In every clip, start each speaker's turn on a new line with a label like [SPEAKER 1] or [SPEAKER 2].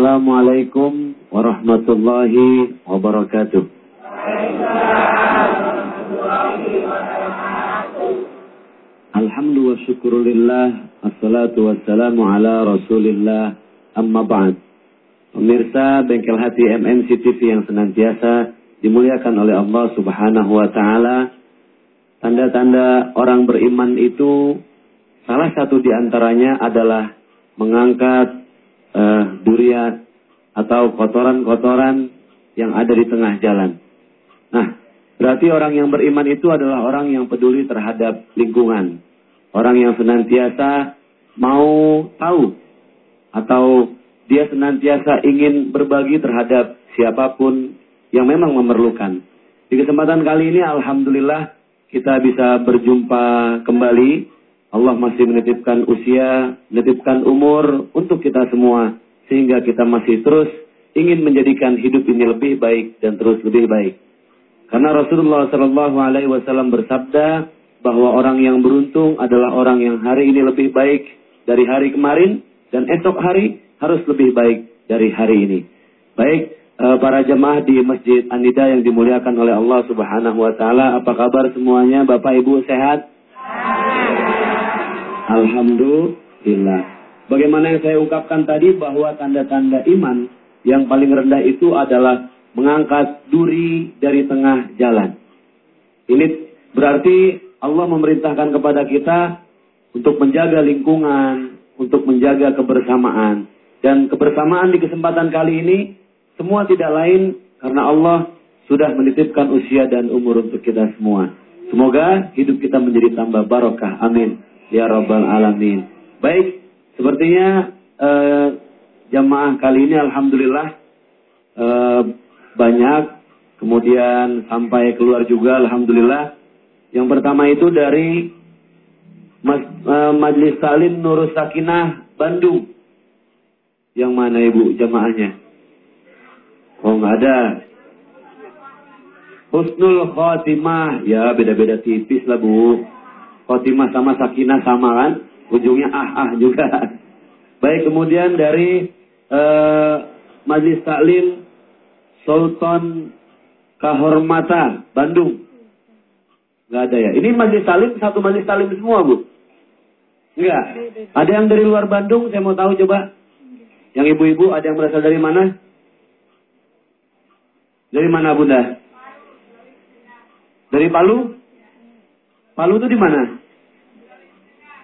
[SPEAKER 1] Assalamualaikum warahmatullahi wabarakatuh. Alhamdulillah syukurillah Assalatu wassalamu ala rasulillah Amma ba'd Pemirsa Bengkel Hati MNC TV yang senantiasa dimuliakan oleh Allah subhanahu wa ta'ala Tanda-tanda orang beriman itu Salah satu di antaranya adalah Mengangkat uh, duriat Atau kotoran-kotoran yang ada di tengah jalan Nah Berarti orang yang beriman itu adalah orang yang peduli terhadap lingkungan. Orang yang senantiasa mau tahu atau dia senantiasa ingin berbagi terhadap siapa pun yang memang memerlukan. Di kesempatan kali ini Alhamdulillah kita bisa berjumpa kembali. Allah masih menitipkan usia, menitipkan umur untuk kita semua. Sehingga kita masih terus ingin menjadikan hidup ini lebih baik dan terus lebih baik. Karena Rasulullah Shallallahu Alaihi Wasallam bersabda bahwa orang yang beruntung adalah orang yang hari ini lebih baik dari hari kemarin dan esok hari harus lebih baik dari hari ini. Baik eh, para jemaah di Masjid Anida yang dimuliakan oleh Allah Subhanahu Wa Taala, apa kabar semuanya? Bapak Ibu sehat? Alhamdulillah. Bagaimana yang saya ungkapkan tadi bahwa tanda-tanda iman yang paling rendah itu adalah mengangkat duri dari tengah jalan. Ini berarti Allah memerintahkan kepada kita untuk menjaga lingkungan, untuk menjaga kebersamaan. Dan kebersamaan di kesempatan kali ini semua tidak lain karena Allah sudah menitipkan usia dan umur untuk kita semua. Semoga hidup kita menjadi tambah barokah. Amin. Ya Rabbal Alamin. Baik, sepertinya eh, jamaah kali ini Alhamdulillah eh, banyak, kemudian sampai keluar juga alhamdulillah. Yang pertama itu dari Mas, uh, Majlis Salim Nurus Sakinah Bandung. Yang mana Ibu jamaahnya? Oh, nggak ada. Husnul Khotimah. Ya, beda-beda tipis lah, Bu. Khotimah sama Sakinah sama kan? Ujungnya ah-ah juga. Baik, kemudian dari uh, Majlis Taklim Sultan Kahormata, Bandung. Enggak ada ya. Ini majlis salim, satu majlis salim semua, Bu? Enggak. Ada yang dari luar Bandung, saya mau tahu coba. Yang ibu-ibu, ada yang berasal dari mana? Dari mana, Bunda? Dari Palu? Palu itu di mana?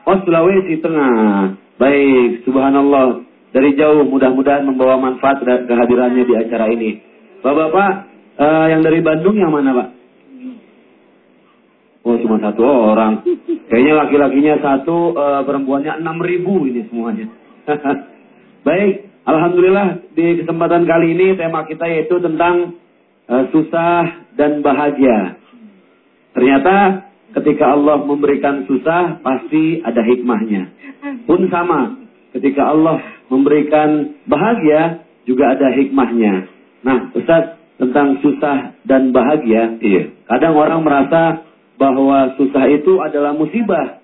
[SPEAKER 1] Oh, Sulawesi Tengah. Baik, subhanallah. Dari jauh, mudah-mudahan membawa manfaat kehadirannya di acara ini. Bapak-bapak uh, yang dari Bandung yang mana Pak? Oh cuma satu orang. Kayaknya laki-lakinya satu, uh, perempuannya enam ribu ini semuanya. Baik, Alhamdulillah di kesempatan kali ini tema kita yaitu tentang uh, susah dan bahagia. Ternyata ketika Allah memberikan susah pasti ada hikmahnya. Pun sama, ketika Allah memberikan bahagia juga ada hikmahnya. Nah, Ustaz, tentang susah dan bahagia, iya. kadang orang merasa bahwa susah itu adalah musibah,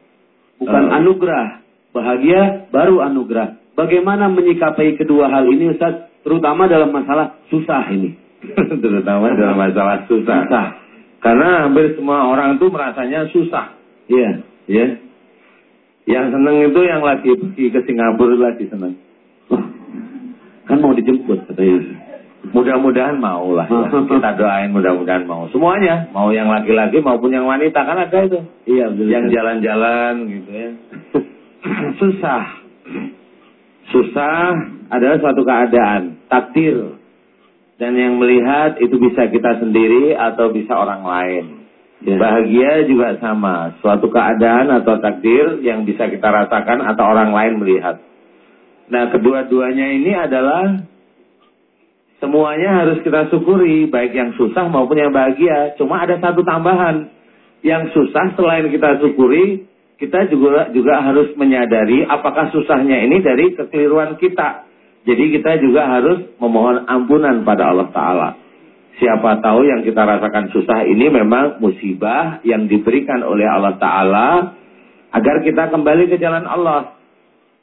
[SPEAKER 1] bukan uh. anugerah. Bahagia baru anugerah. Bagaimana menyikapi kedua hal ini, Ustaz? Terutama dalam masalah susah ini.
[SPEAKER 2] Terutama dalam masalah susah. susah. Karena hampir semua orang itu merasanya susah.
[SPEAKER 1] Iya,
[SPEAKER 2] iya. Yang seneng itu yang lagi pergi ke Singapura lagi seneng.
[SPEAKER 1] Kan mau dijemput katanya.
[SPEAKER 2] Mudah-mudahan mau lah ya. Kita doain mudah-mudahan mau. Semuanya. Mau yang laki-laki maupun yang wanita. Kan ada itu.
[SPEAKER 1] Iya betul.
[SPEAKER 2] Yang jalan-jalan gitu ya. Susah. Susah adalah suatu keadaan. Takdir. Dan yang melihat itu bisa kita sendiri atau bisa orang lain. Ya. Bahagia juga sama. Suatu keadaan atau takdir yang bisa kita rasakan atau orang lain melihat. Nah kedua-duanya ini adalah Semuanya harus kita syukuri, baik yang susah maupun yang bahagia. Cuma ada satu tambahan. Yang susah selain kita syukuri, kita juga juga harus menyadari apakah susahnya ini dari kekeliruan kita. Jadi kita juga harus memohon ampunan pada Allah Ta'ala. Siapa tahu yang kita rasakan susah ini memang musibah yang diberikan oleh Allah Ta'ala agar kita kembali ke jalan Allah.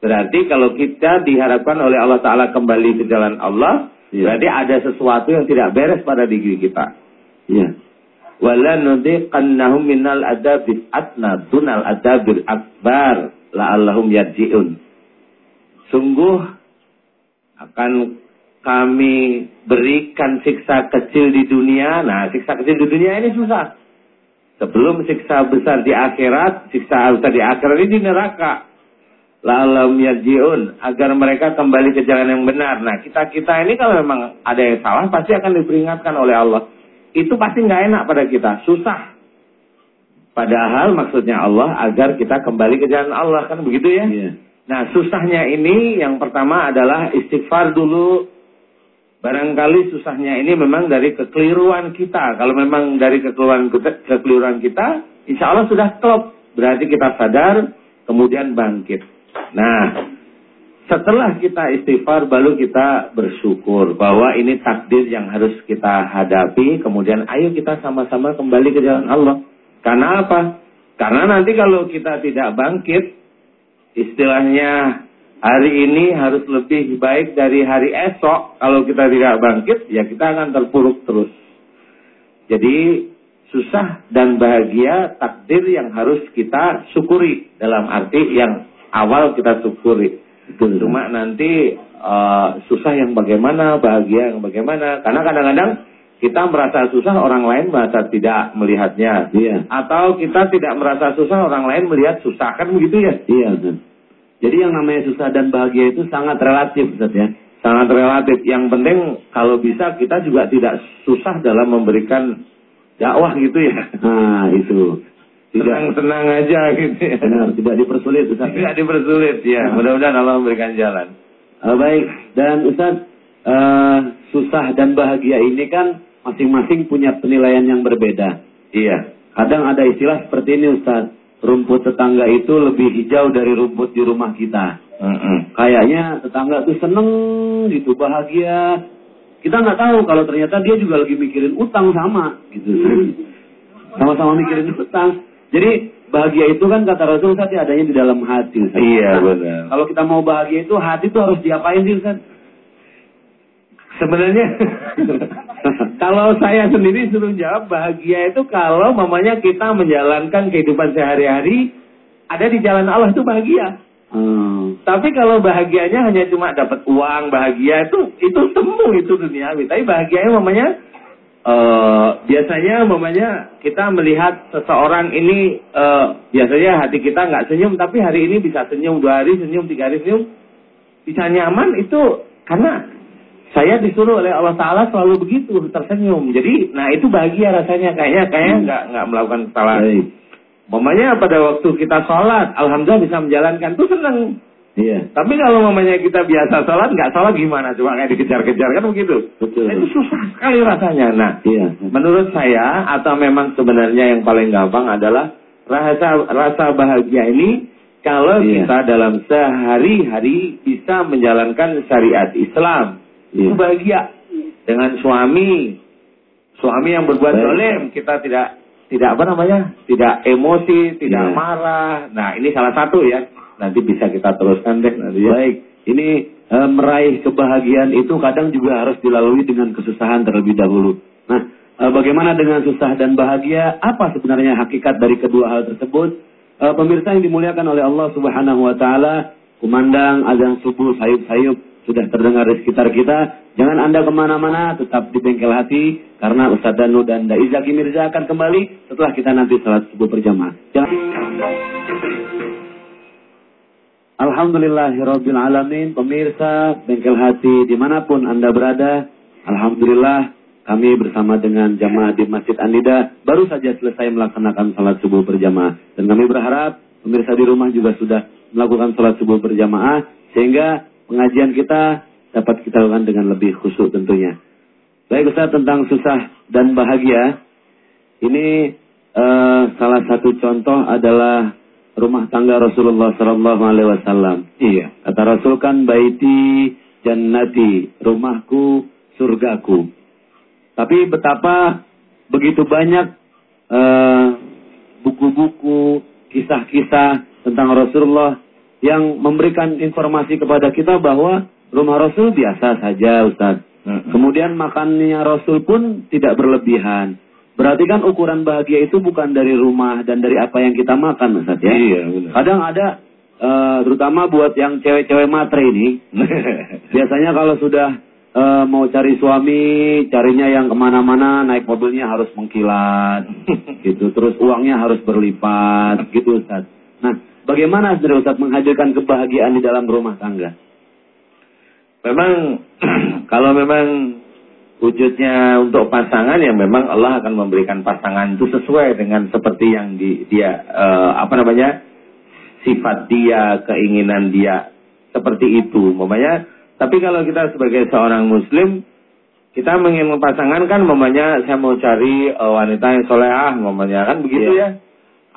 [SPEAKER 2] Berarti kalau kita diharapkan oleh Allah Ta'ala kembali ke jalan Allah, ya. berarti ada sesuatu yang tidak beres pada diri kita.
[SPEAKER 1] Ya.
[SPEAKER 2] Wala nudiqannahum minal adabil adna dunal adabil akbar la'allahum yarji'un. Sungguh akan kami berikan siksa kecil di dunia. Nah, siksa kecil di dunia ini susah. Sebelum siksa besar di akhirat, siksa besar di akhirat ini di neraka lalam yarjiun agar mereka kembali ke jalan yang benar. Nah, kita-kita ini kalau memang ada yang salah pasti akan diperingatkan oleh Allah. Itu pasti nggak enak pada kita, susah. Padahal maksudnya Allah agar kita kembali ke jalan Allah kan begitu ya?
[SPEAKER 1] Iya.
[SPEAKER 2] Nah, susahnya ini yang pertama adalah istighfar dulu. Barangkali susahnya ini memang dari kekeliruan kita. Kalau memang dari kekeliruan kekeliruan kita, insya Allah sudah stop. Berarti kita sadar, kemudian bangkit. Nah, setelah kita istighfar baru kita bersyukur bahwa ini takdir yang harus kita hadapi. Kemudian ayo kita sama-sama kembali ke jalan Allah. Karena apa? Karena nanti kalau kita tidak bangkit, istilahnya hari ini harus lebih baik dari hari esok. Kalau kita tidak bangkit, ya kita akan terpuruk terus. Jadi susah dan bahagia takdir yang harus kita syukuri dalam arti yang awal kita syukuri. Betul. Cuma nanti uh, susah yang bagaimana, bahagia yang bagaimana. Karena kadang-kadang kita merasa susah, orang lain merasa tidak melihatnya.
[SPEAKER 1] Iya.
[SPEAKER 2] Atau kita tidak merasa susah, orang lain melihat susah. Kan begitu ya?
[SPEAKER 1] Iya. Jadi yang namanya susah dan bahagia itu sangat relatif, Ustaz ya.
[SPEAKER 2] Sangat relatif. Yang penting kalau bisa kita juga tidak susah dalam memberikan dakwah gitu ya.
[SPEAKER 1] Nah, itu
[SPEAKER 2] tenang-tenang aja gitu ya.
[SPEAKER 1] Benar, tidak dipersulit Ustaz.
[SPEAKER 2] Tidak dipersulit ya. Nah. Mudah-mudahan Allah memberikan jalan.
[SPEAKER 1] Uh, baik, dan Ustaz uh, susah dan bahagia ini kan masing-masing punya penilaian yang berbeda.
[SPEAKER 2] Iya.
[SPEAKER 1] Kadang ada istilah seperti ini Ustaz. Rumput tetangga itu lebih hijau dari rumput di rumah kita.
[SPEAKER 2] Mm -mm.
[SPEAKER 1] Kayaknya tetangga tuh seneng gitu, bahagia. Kita nggak tahu kalau ternyata dia juga lagi mikirin utang sama gitu. Sama-sama mikirin utang. Jadi bahagia itu kan kata Rasul Ustaz ya, adanya di dalam hati Ustaz.
[SPEAKER 2] Iya nah, benar.
[SPEAKER 1] Kalau kita mau bahagia itu hati itu harus diapain sih Ustaz?
[SPEAKER 2] Sebenarnya kalau saya sendiri suruh jawab bahagia itu kalau mamanya kita menjalankan kehidupan sehari-hari ada di jalan Allah itu bahagia.
[SPEAKER 1] Hmm.
[SPEAKER 2] Tapi kalau bahagianya hanya cuma dapat uang bahagia itu itu semu itu duniawi. Tapi bahagianya mamanya Uh, biasanya mamanya kita melihat seseorang ini uh, biasanya hati kita nggak senyum tapi hari ini bisa senyum dua hari senyum tiga hari senyum bisa nyaman itu karena saya disuruh oleh Allah Taala selalu begitu tersenyum jadi nah itu bahagia rasanya kayaknya kayaknya hmm. nggak nggak melakukan kesalahan. Mamanya pada waktu kita sholat, alhamdulillah bisa menjalankan tuh senang.
[SPEAKER 1] Iya.
[SPEAKER 2] Tapi kalau mamanya kita biasa sholat, nggak sholat gimana? Cuma kayak dikejar-kejar kan begitu.
[SPEAKER 1] Betul.
[SPEAKER 2] Nah, itu susah sekali rasanya. Nah,
[SPEAKER 1] iya.
[SPEAKER 2] menurut saya atau memang sebenarnya yang paling gampang adalah rasa rasa bahagia ini kalau iya. kita dalam sehari-hari bisa menjalankan syariat Islam. Iya. Itu bahagia dengan suami, suami yang berbuat dolim, kita tidak tidak apa namanya, tidak emosi, tidak iya. marah. Nah, ini salah satu ya nanti bisa kita teruskan deh nanti ya.
[SPEAKER 1] Baik, ini e, meraih kebahagiaan itu kadang juga harus dilalui dengan kesusahan terlebih dahulu. Nah, e, bagaimana dengan susah dan bahagia? Apa sebenarnya hakikat dari kedua hal tersebut? E, pemirsa yang dimuliakan oleh Allah Subhanahu wa taala, kumandang azan subuh sayup-sayup sudah terdengar di sekitar kita. Jangan Anda ke mana-mana, tetap di bengkel hati. Karena Ustaz Danu dan Daizaki Mirza akan kembali setelah kita nanti salat subuh berjamaah. Jangan... Alhamdulillahirabbil pemirsa bengkel hati di mana pun anda berada, alhamdulillah kami bersama dengan jamaah di Masjid Anida baru saja selesai melaksanakan salat subuh berjamaah dan kami berharap pemirsa di rumah juga sudah melakukan salat subuh berjamaah sehingga pengajian kita dapat kita lakukan dengan lebih khusyuk tentunya. Baik Ustaz tentang susah dan bahagia. Ini uh, salah satu contoh adalah rumah tangga Rasulullah Sallallahu Alaihi Wasallam.
[SPEAKER 2] Iya.
[SPEAKER 1] Kata Rasul kan baiti jannati, rumahku surgaku. Tapi betapa begitu banyak eh, buku-buku, kisah-kisah tentang Rasulullah yang memberikan informasi kepada kita bahwa rumah Rasul biasa saja Ustaz. Kemudian makannya Rasul pun tidak berlebihan. Berarti kan ukuran bahagia itu bukan dari rumah dan dari apa yang kita makan Ustaz ya.
[SPEAKER 2] Iya, benar.
[SPEAKER 1] Kadang ada eh, terutama buat yang cewek-cewek matre ini. biasanya kalau sudah eh, mau cari suami, carinya yang ke mana-mana naik mobilnya harus mengkilat, gitu. Terus uangnya harus berlipat, gitu Ustaz. Nah, bagaimana sebenarnya Ustaz menghadirkan kebahagiaan di dalam rumah tangga?
[SPEAKER 2] Memang kalau memang wujudnya untuk pasangan ya memang Allah akan memberikan pasangan itu sesuai dengan seperti yang di, dia eh, apa namanya sifat dia, keinginan dia seperti itu. Mamanya tapi kalau kita sebagai seorang muslim kita ingin pasangan kan mamanya saya mau cari eh, wanita yang solehah mamanya kan begitu
[SPEAKER 1] Iya.
[SPEAKER 2] ya.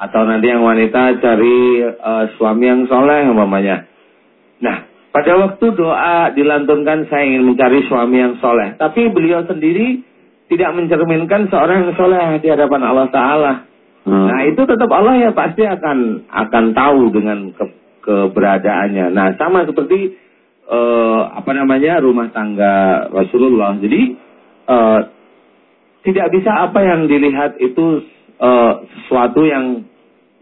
[SPEAKER 2] Atau nanti yang wanita cari eh, suami yang soleh mamanya. Nah, pada waktu doa dilantunkan saya ingin mencari suami yang soleh. Tapi beliau sendiri tidak mencerminkan seorang yang soleh di hadapan Allah Ta'ala.
[SPEAKER 1] Hmm.
[SPEAKER 2] Nah itu tetap Allah ya pasti akan akan tahu dengan ke, keberadaannya. Nah sama seperti eh, apa namanya rumah tangga Rasulullah. Jadi eh, tidak bisa apa yang dilihat itu eh, sesuatu yang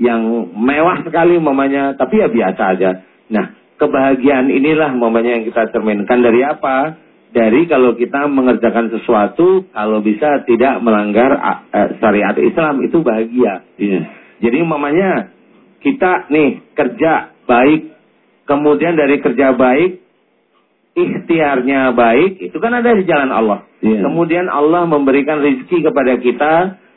[SPEAKER 2] yang mewah sekali mamanya, tapi ya biasa aja. Nah kebahagiaan inilah mamanya yang kita cerminkan dari apa? Dari kalau kita mengerjakan sesuatu, kalau bisa tidak melanggar eh, syariat Islam itu bahagia.
[SPEAKER 1] Iya.
[SPEAKER 2] Jadi mamanya kita nih kerja baik, kemudian dari kerja baik, ikhtiarnya baik, itu kan ada di jalan Allah.
[SPEAKER 1] Iya.
[SPEAKER 2] Kemudian Allah memberikan rezeki kepada kita,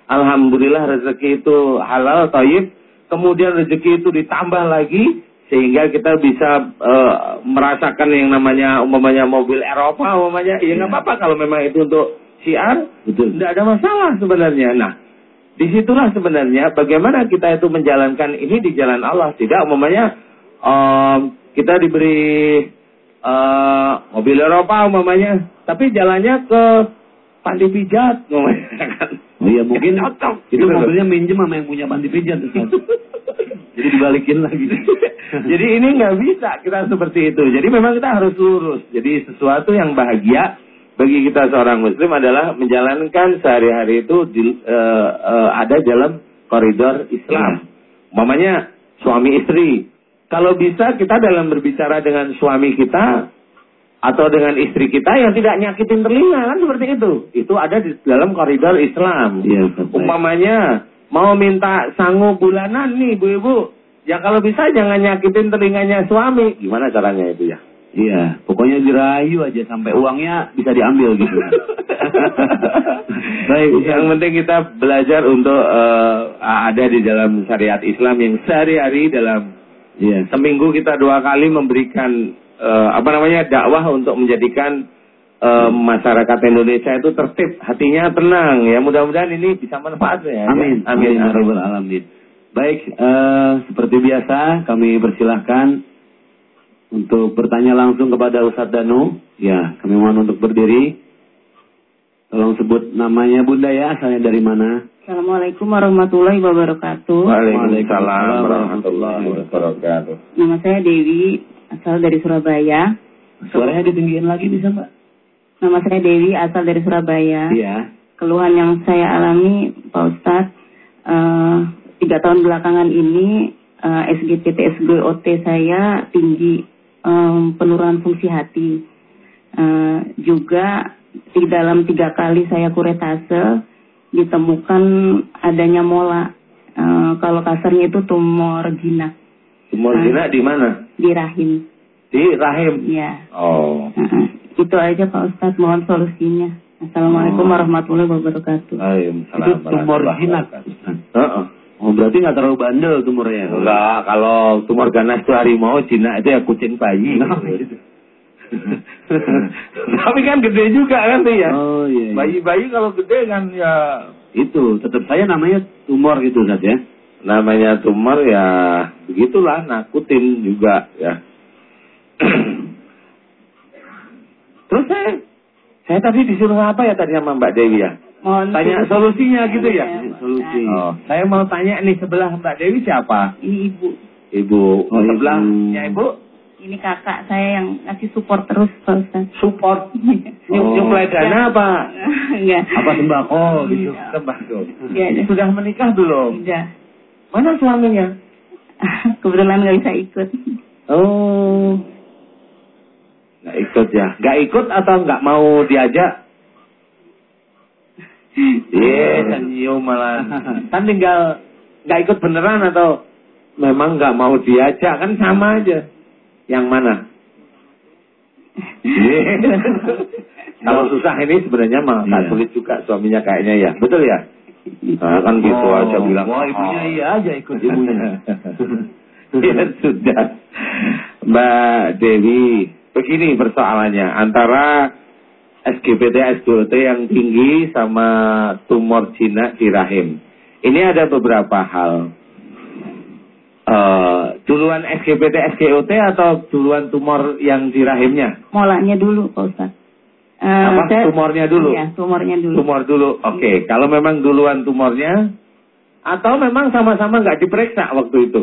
[SPEAKER 2] alhamdulillah rezeki itu halal, taib. Kemudian rezeki itu ditambah lagi sehingga kita bisa eh, merasakan yang namanya umpamanya mobil Eropa umpamanya ya nggak
[SPEAKER 1] Iya.
[SPEAKER 2] apa-apa kalau memang itu untuk
[SPEAKER 1] Betul.
[SPEAKER 2] tidak ada masalah sebenarnya. Nah, di situlah sebenarnya bagaimana kita itu menjalankan ini di jalan Allah. Tidak umpamanya em, kita diberi eh, mobil Eropa umpamanya, tapi jalannya ke panti pijat umpamanya kan.
[SPEAKER 1] Oh iya mungkin
[SPEAKER 2] cocok.
[SPEAKER 1] itu
[SPEAKER 2] gitu loh.
[SPEAKER 1] mobilnya minjem sama yang punya panti pijat Ustaz. Jadi dibalikin lagi.
[SPEAKER 2] Jadi ini nggak bisa kita seperti itu. Jadi memang kita harus lurus. Jadi sesuatu yang bahagia bagi kita seorang muslim adalah menjalankan sehari-hari itu di- eh, eh, ada dalam koridor Islam. Mamanya suami istri. Kalau bisa kita dalam berbicara dengan suami kita atau dengan istri kita yang tidak nyakitin telinga kan seperti itu. Itu ada di dalam koridor Islam.
[SPEAKER 1] Baik.
[SPEAKER 2] Umpamanya mau minta sangu bulanan nih bu-ibu. Ya kalau bisa jangan nyakitin telinganya suami. Gimana caranya itu ya?
[SPEAKER 1] Iya, pokoknya dirayu aja sampai uangnya bisa diambil gitu. Baik.
[SPEAKER 2] Yang penting kita belajar untuk eh, ada di dalam syariat Islam yang sehari-hari dalam
[SPEAKER 1] Iya.
[SPEAKER 2] seminggu kita dua kali memberikan eh, apa namanya dakwah untuk menjadikan eh, masyarakat Indonesia itu tertib, hatinya tenang ya. Mudah-mudahan ini bisa manfaat ya.
[SPEAKER 1] Amin.
[SPEAKER 2] Amin.
[SPEAKER 1] Rabbal Alamin. Baik, eh, seperti biasa kami persilahkan untuk bertanya langsung kepada Ustadz Danu. Ya, kami mohon untuk berdiri. Tolong sebut namanya Bunda ya, asalnya dari mana?
[SPEAKER 3] Assalamualaikum warahmatullahi wabarakatuh.
[SPEAKER 2] Waalaikumsalam warahmatullahi wabarakatuh.
[SPEAKER 3] Nama saya Dewi, asal dari Surabaya.
[SPEAKER 1] Suaranya ditinggiin lagi bisa Mbak?
[SPEAKER 3] Nama saya Dewi, asal dari Surabaya.
[SPEAKER 1] Iya.
[SPEAKER 3] Keluhan yang saya alami, Pak Ustadz, eh, tiga tahun belakangan ini eh, SGT SGOT saya tinggi, eh, penurunan fungsi hati. Eh, juga di dalam tiga kali saya kuretase ditemukan adanya mola. Eh, kalau kasarnya itu tumor jinak
[SPEAKER 2] Tumor
[SPEAKER 3] Ah.
[SPEAKER 2] jinak di mana?
[SPEAKER 3] di rahim.
[SPEAKER 2] Di rahim.
[SPEAKER 3] Ya,
[SPEAKER 2] Oh.
[SPEAKER 3] Itu aja Pak Ustadz. Mohon solusinya. Assalamualaikum
[SPEAKER 2] Oh.
[SPEAKER 3] warahmatullahi wabarakatuh.
[SPEAKER 2] Waalaikumsalam.
[SPEAKER 1] Itu tumor
[SPEAKER 2] wabarakatuh.
[SPEAKER 1] Ustaz.
[SPEAKER 2] Heeh.
[SPEAKER 1] Oh, berarti nggak terlalu bandel tumornya.
[SPEAKER 2] Enggak, kalau tumor ganas itu harimau, jinak itu ya kucing bayi.
[SPEAKER 1] Nah, gitu.
[SPEAKER 2] Tapi kan gede juga kan tuh ya.
[SPEAKER 1] Oh iya. iya.
[SPEAKER 2] Bayi-bayi kalau gede kan ya
[SPEAKER 1] Itu tetap saya namanya tumor gitu Ustaz ya.
[SPEAKER 2] Namanya tumor ya begitulah nakutin juga ya. Terus saya saya tadi disuruh apa ya tadi sama Mbak Dewi ya?
[SPEAKER 3] Mohon
[SPEAKER 2] Tanya solusinya gitu ya?
[SPEAKER 3] Iya, Pak.
[SPEAKER 1] Solusi.
[SPEAKER 3] Nah,
[SPEAKER 2] Oh, saya mau tanya nih sebelah Mbak Dewi siapa?
[SPEAKER 3] Ini ibu.
[SPEAKER 2] Ibu.
[SPEAKER 1] Oh, ibu.
[SPEAKER 2] Sebelahnya Ibu
[SPEAKER 3] Ini kakak saya yang ngasih support terus Pak Ustaz.
[SPEAKER 2] support.
[SPEAKER 1] Oh.
[SPEAKER 2] Nyuplai dana apa?
[SPEAKER 3] Enggak.
[SPEAKER 1] Apa sembako gitu?
[SPEAKER 2] Tembakau.
[SPEAKER 3] Iya, ada.
[SPEAKER 2] Sudah menikah belum?
[SPEAKER 3] Udah.
[SPEAKER 2] Mana suaminya?
[SPEAKER 3] Kebetulan nggak bisa ikut.
[SPEAKER 2] Oh. Nggak ikut ya? Nggak ikut atau nggak mau diajak? Iya, senyum malah. Kan tinggal nggak ikut beneran atau memang nggak mau diajak kan sama aja. Yang mana? Iya. Kalau susah ini sebenarnya mah nggak
[SPEAKER 1] Iya.
[SPEAKER 2] sulit juga suaminya kayaknya ya, betul ya? Nah, kan gitu
[SPEAKER 1] Oh,
[SPEAKER 2] aja bilang.
[SPEAKER 1] wah, ibunya iya aja ikut ibunya.
[SPEAKER 2] ya sudah. Mbak Dewi, begini persoalannya antara SGPT SGOT yang tinggi sama tumor jinak di rahim. Ini ada beberapa hal. Eh, duluan SGPT SGOT atau duluan tumor yang di rahimnya?
[SPEAKER 3] Molanya dulu Pak Ustaz. Eh,
[SPEAKER 2] Apa?
[SPEAKER 3] saya-
[SPEAKER 2] Tumornya dulu?
[SPEAKER 3] Iya, tumornya dulu.
[SPEAKER 2] Tumor dulu. Oke, kalau memang duluan tumornya atau memang sama-sama nggak diperiksa waktu itu.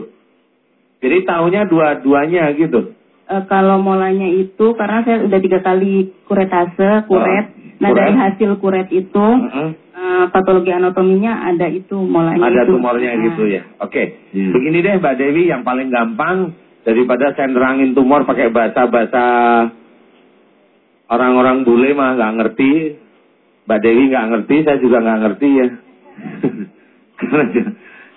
[SPEAKER 2] Jadi tahunya dua-duanya gitu.
[SPEAKER 3] Eh, kalau molanya itu karena saya udah tiga kali kuretase, kuret.
[SPEAKER 2] Oh,
[SPEAKER 3] nah dari
[SPEAKER 2] kuret.
[SPEAKER 3] hasil kuret itu
[SPEAKER 2] Mm-mm.
[SPEAKER 3] eh, patologi anatominya ada itu molanya
[SPEAKER 2] Ada
[SPEAKER 3] itu.
[SPEAKER 2] tumornya
[SPEAKER 3] Nah,
[SPEAKER 2] gitu ya. Oke.
[SPEAKER 1] Iya.
[SPEAKER 2] Begini deh Mbak Dewi yang paling gampang daripada saya nerangin tumor pakai bahasa-bahasa orang-orang bule mah nggak ngerti. Mbak Dewi nggak ngerti, saya juga nggak ngerti ya.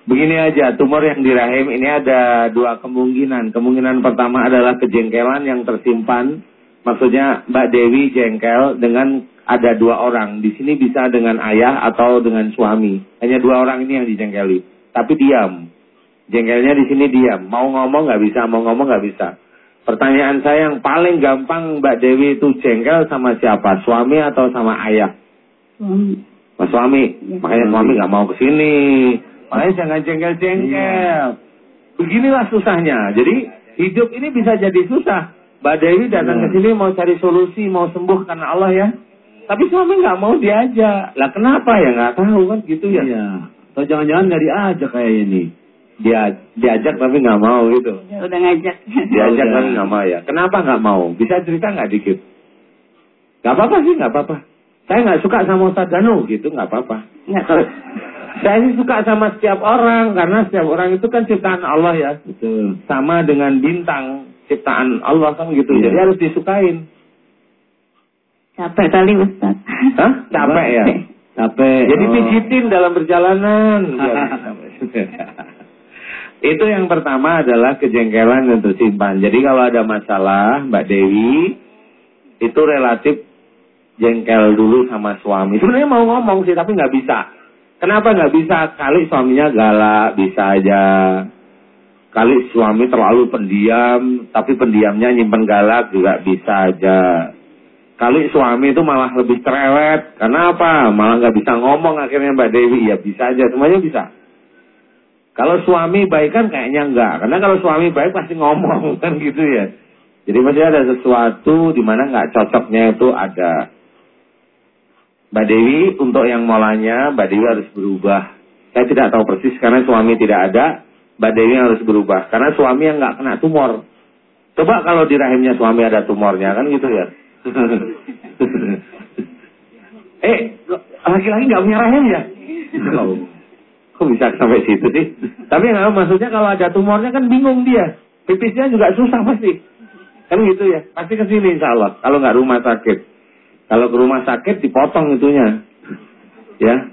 [SPEAKER 2] Begini aja, tumor yang di rahim ini ada dua kemungkinan. Kemungkinan pertama adalah kejengkelan yang tersimpan. Maksudnya Mbak Dewi jengkel dengan ada dua orang. Di sini bisa dengan ayah atau dengan suami. Hanya dua orang ini yang dijengkeli. Tapi diam. Jengkelnya di sini diam. Mau ngomong nggak bisa, mau ngomong nggak bisa. Pertanyaan saya yang paling gampang Mbak Dewi itu jengkel sama siapa? Suami atau sama ayah?
[SPEAKER 3] suami.
[SPEAKER 2] Mas suami.
[SPEAKER 3] Iya.
[SPEAKER 2] Makanya suami nggak mau ke sini. Makanya jangan jengkel-jengkel. Beginilah susahnya. Jadi hidup ini bisa jadi susah. Mbak Dewi datang ke sini mau cari solusi, mau sembuh karena Allah ya. Tapi suami nggak mau diajak. Lah kenapa ya nggak tahu kan gitu ya.
[SPEAKER 1] Iya. Atau jangan-jangan nggak diajak kayak ini.
[SPEAKER 2] Dia diajak tapi nggak mau gitu.
[SPEAKER 3] Ya, udah ngajak.
[SPEAKER 2] Diajak
[SPEAKER 1] udah.
[SPEAKER 2] tapi nggak mau ya. Kenapa nggak mau? Bisa cerita nggak dikit? Nggak apa-apa sih nggak apa-apa. Saya nggak suka sama Ustaz Danu gitu nggak apa-apa. Saya sih suka sama setiap orang karena setiap orang itu kan ciptaan Allah ya.
[SPEAKER 1] Betul.
[SPEAKER 2] Sama dengan bintang ciptaan Allah kan gitu.
[SPEAKER 1] Iya.
[SPEAKER 2] Jadi harus disukain.
[SPEAKER 3] Capek kali Ustaz.
[SPEAKER 2] Hah? Capek ya?
[SPEAKER 1] Capek.
[SPEAKER 2] Jadi
[SPEAKER 1] Oh.
[SPEAKER 2] pijitin dalam perjalanan. itu yang pertama adalah kejengkelan yang tersimpan. Jadi kalau ada masalah, Mbak Dewi itu relatif jengkel dulu sama suami. Sebenarnya mau ngomong sih, tapi nggak bisa. Kenapa nggak bisa? Kali suaminya galak, bisa aja. Kali suami terlalu pendiam, tapi pendiamnya nyimpen galak juga bisa aja. Kali suami itu malah lebih cerewet. Karena apa? Malah nggak bisa ngomong akhirnya Mbak Dewi. Ya bisa aja, semuanya bisa. Kalau suami baik kan kayaknya enggak. Karena kalau suami baik pasti ngomong kan gitu ya. Jadi masih ada sesuatu di mana nggak cocoknya itu ada. Mbak Dewi untuk yang molanya Mbak Dewi harus berubah. Saya tidak tahu persis karena suami tidak ada. Mbak Dewi harus berubah karena suami yang nggak kena tumor. Coba kalau di rahimnya suami ada tumornya kan gitu ya. eh laki-laki nggak punya rahim ya? Kok bisa sampai situ sih? Tapi nggak maksudnya kalau ada tumornya kan bingung dia. Pipisnya juga susah pasti. Kan gitu ya. Pasti ke sini insya Allah. Kalau nggak rumah sakit. Kalau ke rumah sakit dipotong itunya. Ya.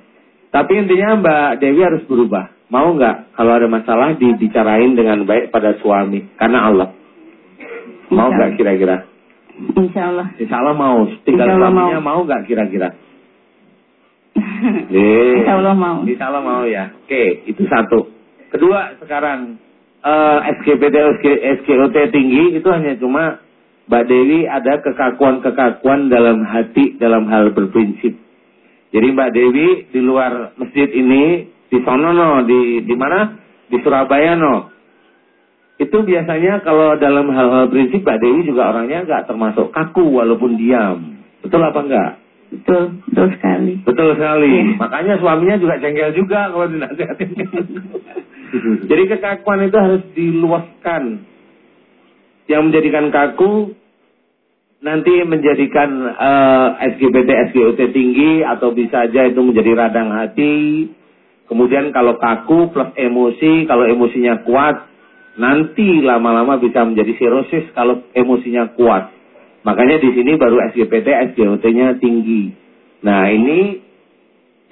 [SPEAKER 2] Tapi intinya Mbak Dewi harus berubah. Mau nggak kalau ada masalah dibicarain dengan baik pada suami. Karena Allah. Mau nggak kira-kira?
[SPEAKER 3] Insya Allah.
[SPEAKER 2] Insya Allah mau. Tinggal
[SPEAKER 3] Insya Allah
[SPEAKER 2] suaminya mau nggak kira-kira? Eh.
[SPEAKER 3] Insya Allah mau.
[SPEAKER 2] Insya Allah mau ya. Oke, itu satu. Kedua, sekarang eh, SGPT, SG, SGOT tinggi itu hanya cuma Mbak Dewi ada kekakuan-kekakuan dalam hati dalam hal berprinsip. Jadi Mbak Dewi di luar masjid ini di sono no, di di mana? Di Surabaya no. Itu biasanya kalau dalam hal-hal prinsip Mbak Dewi juga orangnya nggak termasuk kaku walaupun diam. Betul apa enggak?
[SPEAKER 3] Betul, betul sekali.
[SPEAKER 2] Betul sekali.
[SPEAKER 3] Iya.
[SPEAKER 2] Makanya suaminya juga jengkel juga kalau dinasihatin. Jadi kekakuan itu harus diluaskan. Yang menjadikan kaku nanti menjadikan uh, SGBT, SGOT tinggi atau bisa aja itu menjadi radang hati. Kemudian kalau kaku plus emosi, kalau emosinya kuat, nanti lama-lama bisa menjadi sirosis kalau emosinya kuat. Makanya di sini baru SGPT, SGOT-nya tinggi. Nah ini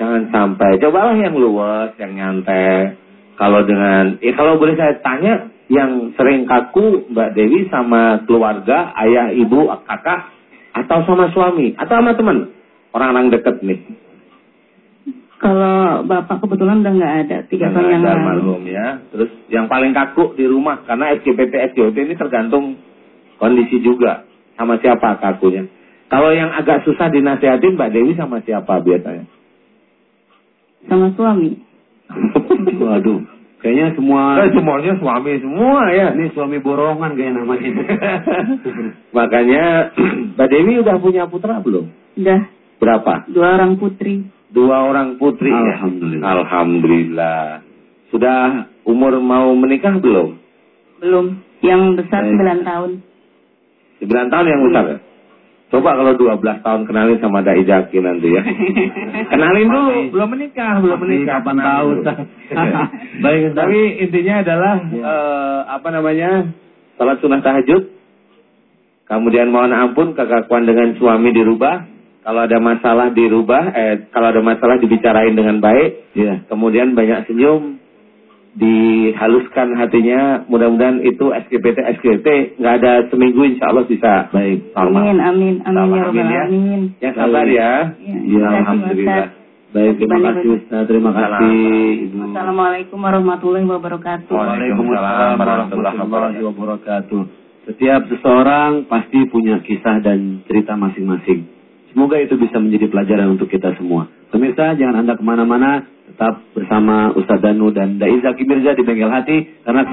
[SPEAKER 2] jangan sampai. Cobalah yang luas, yang nyantai. Kalau dengan, ya kalau boleh saya tanya, yang sering kaku Mbak Dewi sama keluarga, ayah, ibu, kakak, atau sama suami, atau sama teman, orang-orang deket nih.
[SPEAKER 3] Kalau bapak kebetulan udah nggak ada tiga tahun yang lalu.
[SPEAKER 2] Malum ya. Terus yang paling kaku di rumah karena SGPT SGOT ini tergantung kondisi juga sama siapa kakunya. Kalau yang agak susah dinasihatin Mbak Dewi sama siapa biasanya?
[SPEAKER 3] Sama suami.
[SPEAKER 1] Waduh. Kayaknya semua
[SPEAKER 2] eh, semuanya suami semua ya.
[SPEAKER 1] Ini suami borongan kayak namanya.
[SPEAKER 2] Makanya Mbak Dewi udah punya putra belum?
[SPEAKER 3] Udah.
[SPEAKER 2] Berapa?
[SPEAKER 3] Dua orang putri.
[SPEAKER 2] Dua orang putri
[SPEAKER 1] ya? Alhamdulillah.
[SPEAKER 2] ya. Alhamdulillah. Sudah umur mau menikah belum?
[SPEAKER 3] Belum. Yang besar sembilan tahun.
[SPEAKER 2] Sembilan tahun yang besar ya? Coba kalau 12 tahun kenalin sama Dai Jaki nanti ya. kenalin dulu, belum menikah, belum menikah.
[SPEAKER 1] Kapan tahu?
[SPEAKER 2] Baik, tapi intinya adalah ya. uh, apa namanya? Salat sunnah tahajud. Kemudian mohon ampun kekakuan dengan suami dirubah. Kalau ada masalah dirubah, eh kalau ada masalah dibicarain dengan baik.
[SPEAKER 1] Ya.
[SPEAKER 2] Kemudian banyak senyum, dihaluskan hatinya. Mudah-mudahan itu SKPT SKPT nggak ada seminggu insya Allah bisa baik
[SPEAKER 3] normal. Amin amin amin ya
[SPEAKER 2] amin ya. Amin. Ya sabar ya.
[SPEAKER 3] Ya, ya
[SPEAKER 2] alhamdulillah.
[SPEAKER 1] Baik, terima kasih Ustaz. Terima kasih
[SPEAKER 3] Ibu. Assalamualaikum warahmatullahi wabarakatuh.
[SPEAKER 2] Waalaikumsalam warahmatullahi
[SPEAKER 1] wabarakatuh. Setiap seseorang pasti punya kisah dan cerita masing-masing. Semoga itu bisa menjadi pelajaran untuk kita semua. Pemirsa, jangan Anda ke mana-mana tetap bersama Ustadz Danu dan Dai Zaki Mirza di Bengkel Hati karena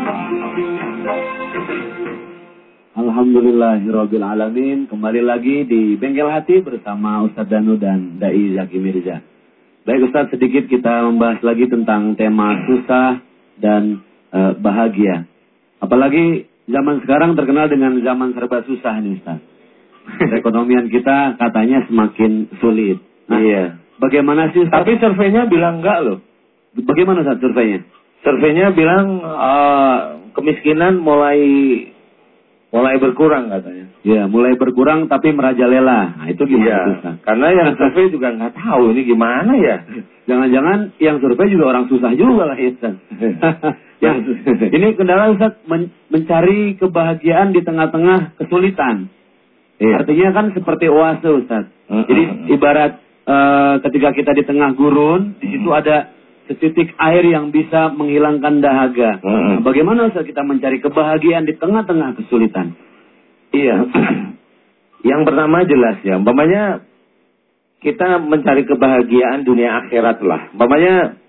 [SPEAKER 1] Alhamdulillahirabbil alamin kembali lagi di Bengkel Hati bersama Ustadz Danu dan Dai Zaki Mirza. Baik Ustadz sedikit kita membahas lagi tentang tema susah dan e, bahagia. Apalagi zaman sekarang terkenal dengan zaman serba susah nih Ustadz. Perekonomian kita katanya semakin sulit.
[SPEAKER 2] Nah, iya.
[SPEAKER 1] Bagaimana sih?
[SPEAKER 2] Tapi surveinya bilang enggak loh.
[SPEAKER 1] Bagaimana saat surveinya?
[SPEAKER 2] Surveinya bilang uh, kemiskinan mulai mulai berkurang katanya.
[SPEAKER 1] Ya, mulai berkurang tapi merajalela. Nah, itu gimana?
[SPEAKER 2] Ya, karena yang survei juga nggak tahu ini gimana ya.
[SPEAKER 1] Jangan-jangan yang survei juga orang susah juga lah ya, ya, ini kendala Ustaz men mencari kebahagiaan di tengah-tengah kesulitan. Iya. Artinya kan seperti oase Ustaz. Mm -hmm. Jadi ibarat uh, ketika kita di tengah gurun, di situ hmm. ada setitik air yang bisa menghilangkan dahaga. Hmm. bagaimana Ustaz kita mencari kebahagiaan di tengah-tengah kesulitan?
[SPEAKER 2] Iya. yang pertama jelas ya, umpamanya kita mencari kebahagiaan dunia akhirat lah. Umpamanya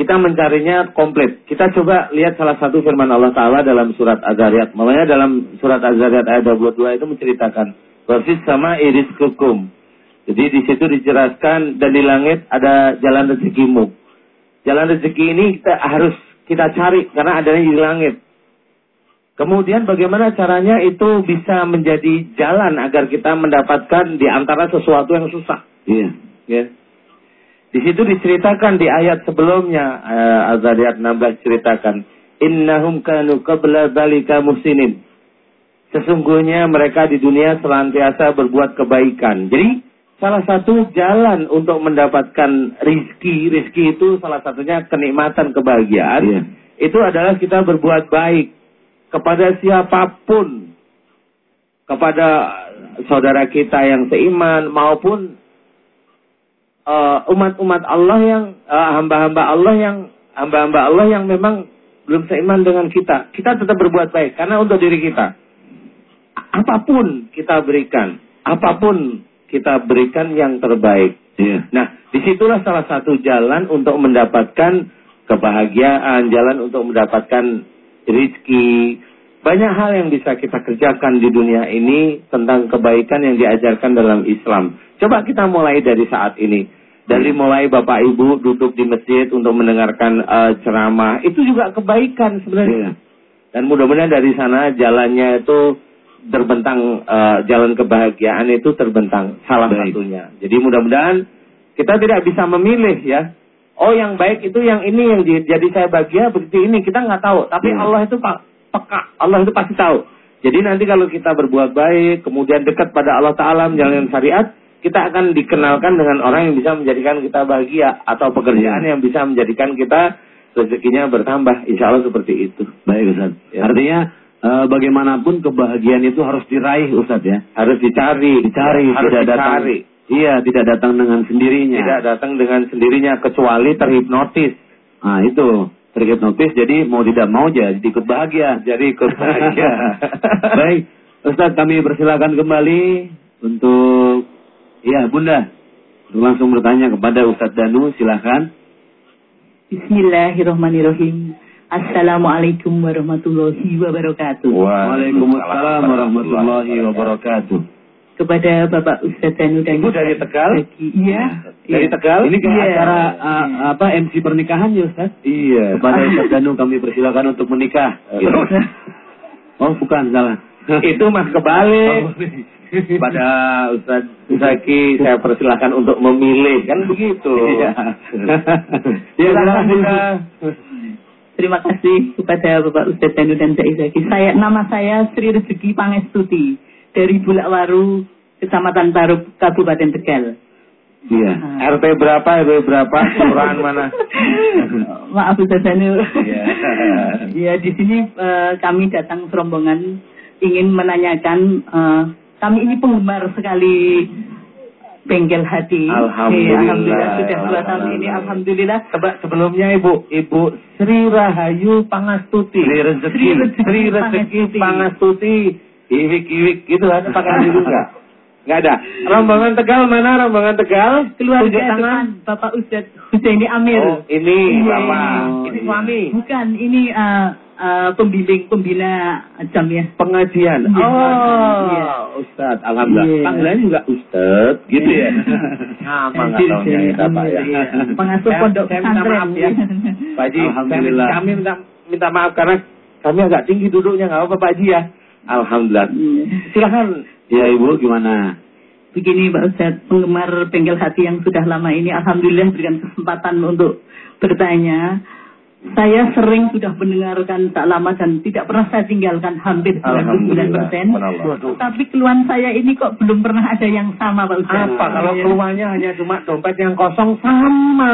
[SPEAKER 2] kita mencarinya komplit. Kita coba lihat salah satu firman Allah Ta'ala dalam surat Az-Zariyat. Makanya dalam surat Az-Zariyat ayat 22 itu menceritakan. Wasis sama iris kukum. Jadi di situ dijelaskan dan di langit ada jalan rezekimu. Jalan rezeki ini kita harus kita cari karena adanya di langit. Kemudian bagaimana caranya itu bisa menjadi jalan agar kita mendapatkan di antara sesuatu yang susah.
[SPEAKER 1] Iya.
[SPEAKER 2] Ya. Di situ diceritakan di ayat sebelumnya uh, Az-Zariyat 16 ceritakan innahum kanu qabla dzalika muhsinin. Sesungguhnya mereka di dunia selantiasa berbuat kebaikan. Jadi salah satu jalan untuk mendapatkan rizki, rizki itu salah satunya kenikmatan kebahagiaan, yeah. itu adalah kita berbuat baik kepada siapa pun, kepada saudara kita yang seiman maupun uh, umat-umat uh, Allah yang uh, hamba-hamba uh, Allah yang hamba-hamba Allah yang memang belum seiman dengan kita, kita tetap berbuat baik karena untuk diri kita. Apa pun kita berikan, apa pun kita berikan yang terbaik.
[SPEAKER 1] Yeah.
[SPEAKER 2] Nah, di situlah salah satu jalan untuk mendapatkan kebahagiaan, jalan untuk mendapatkan rezeki. Banyak hal yang bisa kita kerjakan di dunia ini tentang kebaikan yang diajarkan dalam Islam. Coba kita mulai dari saat ini. Dari mulai Bapak Ibu duduk di masjid untuk mendengarkan eh, ceramah, itu juga kebaikan sebenarnya.
[SPEAKER 1] Iya.
[SPEAKER 2] Dan mudah-mudahan dari sana jalannya itu terbentang eh, jalan kebahagiaan itu terbentang salah
[SPEAKER 1] Baik.
[SPEAKER 2] satunya. Jadi mudah-mudahan kita tidak bisa memilih ya. Oh yang baik itu yang ini yang di- jadi saya bahagia begitu ini kita nggak tahu. Tapi
[SPEAKER 1] Iya.
[SPEAKER 2] Allah itu pak peka, Allah itu pasti tahu. Jadi nanti kalau kita berbuat baik, kemudian dekat pada Allah Taala menjalankan syariat, kita akan dikenalkan dengan orang yang bisa menjadikan kita bahagia atau pekerjaan
[SPEAKER 1] Iya.
[SPEAKER 2] yang bisa menjadikan kita rezekinya bertambah. Insya Allah seperti itu.
[SPEAKER 1] Baik Ustaz.
[SPEAKER 2] Ya.
[SPEAKER 1] Artinya eh, bagaimanapun kebahagiaan itu harus diraih Ustaz ya.
[SPEAKER 2] harus dicari,
[SPEAKER 1] Dicari,
[SPEAKER 2] harus
[SPEAKER 1] tidak datang.
[SPEAKER 2] dicari.
[SPEAKER 1] Iya, tidak datang dengan sendirinya.
[SPEAKER 2] Tidak datang dengan sendirinya kecuali terhipnotis.
[SPEAKER 1] Nah, itu terhipnotis jadi mau tidak mau jadi ikut bahagia.
[SPEAKER 2] Jadi ikut bahagia.
[SPEAKER 1] Baik, Ustaz kami persilakan kembali untuk ya Bunda langsung bertanya kepada Ustaz Danu silahkan.
[SPEAKER 3] Bismillahirrahmanirrahim. Assalamualaikum warahmatullahi wabarakatuh.
[SPEAKER 1] Waalaikumsalam warahmatullahi wabarakatuh.
[SPEAKER 3] Kepada Bapak Ustadz Danu dan
[SPEAKER 2] Ibu dari Tegal?
[SPEAKER 3] Iya.
[SPEAKER 2] Dari
[SPEAKER 3] iya.
[SPEAKER 2] Tegal?
[SPEAKER 1] Ini kayak
[SPEAKER 3] Iya.
[SPEAKER 1] acara uh, apa MC pernikahan ya Ustaz?
[SPEAKER 2] Iya.
[SPEAKER 1] Kepada Ustaz Danu kami persilakan untuk menikah. Gitu. Oh, bukan salah.
[SPEAKER 2] Itu mas
[SPEAKER 1] Oh,
[SPEAKER 2] kebalik. Pada Ustaz Zaki saya persilahkan untuk memilih kan begitu.
[SPEAKER 1] Iya.
[SPEAKER 2] Ya,
[SPEAKER 1] silakan, Bunda.
[SPEAKER 3] Terima kasih kepada Bapak Ustadz Danu dan Cak Izaki. Saya nama saya Sri Rezeki Pangestuti dari Bulakwaru, Kecamatan Tarup, Kabupaten Tegal.
[SPEAKER 1] Iya.
[SPEAKER 2] RT berapa, RW berapa, kelurahan mana?
[SPEAKER 3] Maaf Ustadz Danu.
[SPEAKER 2] Iya.
[SPEAKER 3] Ya di sini eh, kami datang serombongan ingin menanyakan eh, kami ini penggemar sekali bengkel hati.
[SPEAKER 2] Alhamdulillah.
[SPEAKER 3] Eh, alhamdulillah sudah dua tahun ini alhamdulillah.
[SPEAKER 2] Coba sebelumnya Ibu, Ibu Sri Rahayu Pangastuti.
[SPEAKER 1] Sri Rezeki.
[SPEAKER 3] Sri Rezeki Pangastuti.
[SPEAKER 2] Iwik-iwik gitu ada pakai dulu enggak? Enggak ada. Rombongan Tegal mana? Rombongan Tegal?
[SPEAKER 3] Keluarga
[SPEAKER 2] Tunjuk tangan.
[SPEAKER 3] Bapak Ustadz Husaini Amir.
[SPEAKER 2] Oh, ini
[SPEAKER 3] Iya.
[SPEAKER 2] Bapak.
[SPEAKER 1] Oh,
[SPEAKER 2] Ini
[SPEAKER 1] iya.
[SPEAKER 2] suami.
[SPEAKER 3] Bukan, ini eh, eh, pembimbing pembina jam ya.
[SPEAKER 2] Pengajian. Oh. Ustadz. Alhamdulillah.
[SPEAKER 3] Iya.
[SPEAKER 2] Panggilannya juga Ustadz gitu ya. Sama nggak
[SPEAKER 3] Iya,
[SPEAKER 2] tahunya kita Pak ya.
[SPEAKER 3] iya. Pengasuh pondok
[SPEAKER 2] saya minta
[SPEAKER 3] pesantren.
[SPEAKER 2] maaf ya. Pak Haji,
[SPEAKER 1] Alhamdulillah.
[SPEAKER 2] saya- kami minta, minta maaf karena kami agak tinggi duduknya, nggak apa-apa Pak Haji ya. Alhamdulillah.
[SPEAKER 3] Iya.
[SPEAKER 2] Silahkan.
[SPEAKER 1] Ya Ibu gimana?
[SPEAKER 3] Begini Pak Ustadz, penggemar bengkel hati yang sudah lama ini Alhamdulillah berikan kesempatan untuk bertanya. Saya sering sudah mendengarkan tak lama dan tidak pernah saya tinggalkan hampir 99
[SPEAKER 2] Alhamdulillah.
[SPEAKER 3] persen. Tapi keluhan saya ini kok belum pernah ada yang sama Pak Ustadz.
[SPEAKER 2] Apa kalau keluarnya hanya cuma dompet yang kosong sama?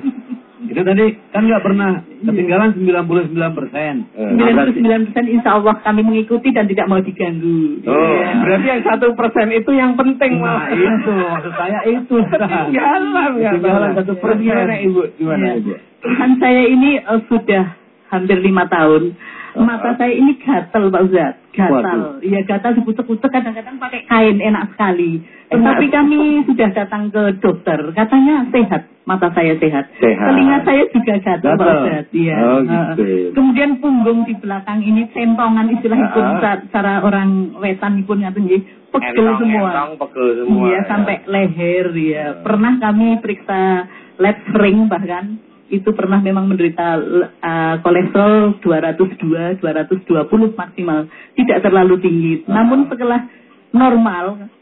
[SPEAKER 1] Itu tadi kan nggak pernah ketinggalan 99 persen.
[SPEAKER 2] Eh,
[SPEAKER 3] 99 persen insya Allah kami mengikuti dan tidak mau diganggu.
[SPEAKER 2] Oh,
[SPEAKER 3] Iya.
[SPEAKER 2] berarti yang satu persen itu yang penting
[SPEAKER 1] Nah itu maksud saya itu.
[SPEAKER 2] Ketinggalan ya.
[SPEAKER 1] Ketinggalan satu persen.
[SPEAKER 2] Gimana ibu? Gimana
[SPEAKER 3] Iya.
[SPEAKER 2] ibu?
[SPEAKER 3] Kan saya ini eh, sudah hampir lima tahun. Mata saya ini gatal Pak Ustadz. Gatal. Iya gatal diputek-putek kadang-kadang pakai kain enak sekali. Tetapi kami sudah datang ke dokter. Katanya sehat. Mata saya sehat.
[SPEAKER 2] Sehat.
[SPEAKER 3] Telinga saya juga gatal Pak
[SPEAKER 1] Gatal.
[SPEAKER 3] Ustadz. Iya.
[SPEAKER 2] Oh, gitu.
[SPEAKER 3] Kemudian punggung di belakang ini centongan istilahipun
[SPEAKER 2] Ah.
[SPEAKER 3] sa- cara orang wetan pun ngaten nggih. Pegel semua.
[SPEAKER 2] entong, pegel semua.
[SPEAKER 3] Iya
[SPEAKER 2] ya.
[SPEAKER 3] sampai leher ya. Pernah kami periksa lab sering bahkan itu pernah memang menderita uh, kolesterol 202, 220 maksimal. Tidak terlalu tinggi. Namun setelah normal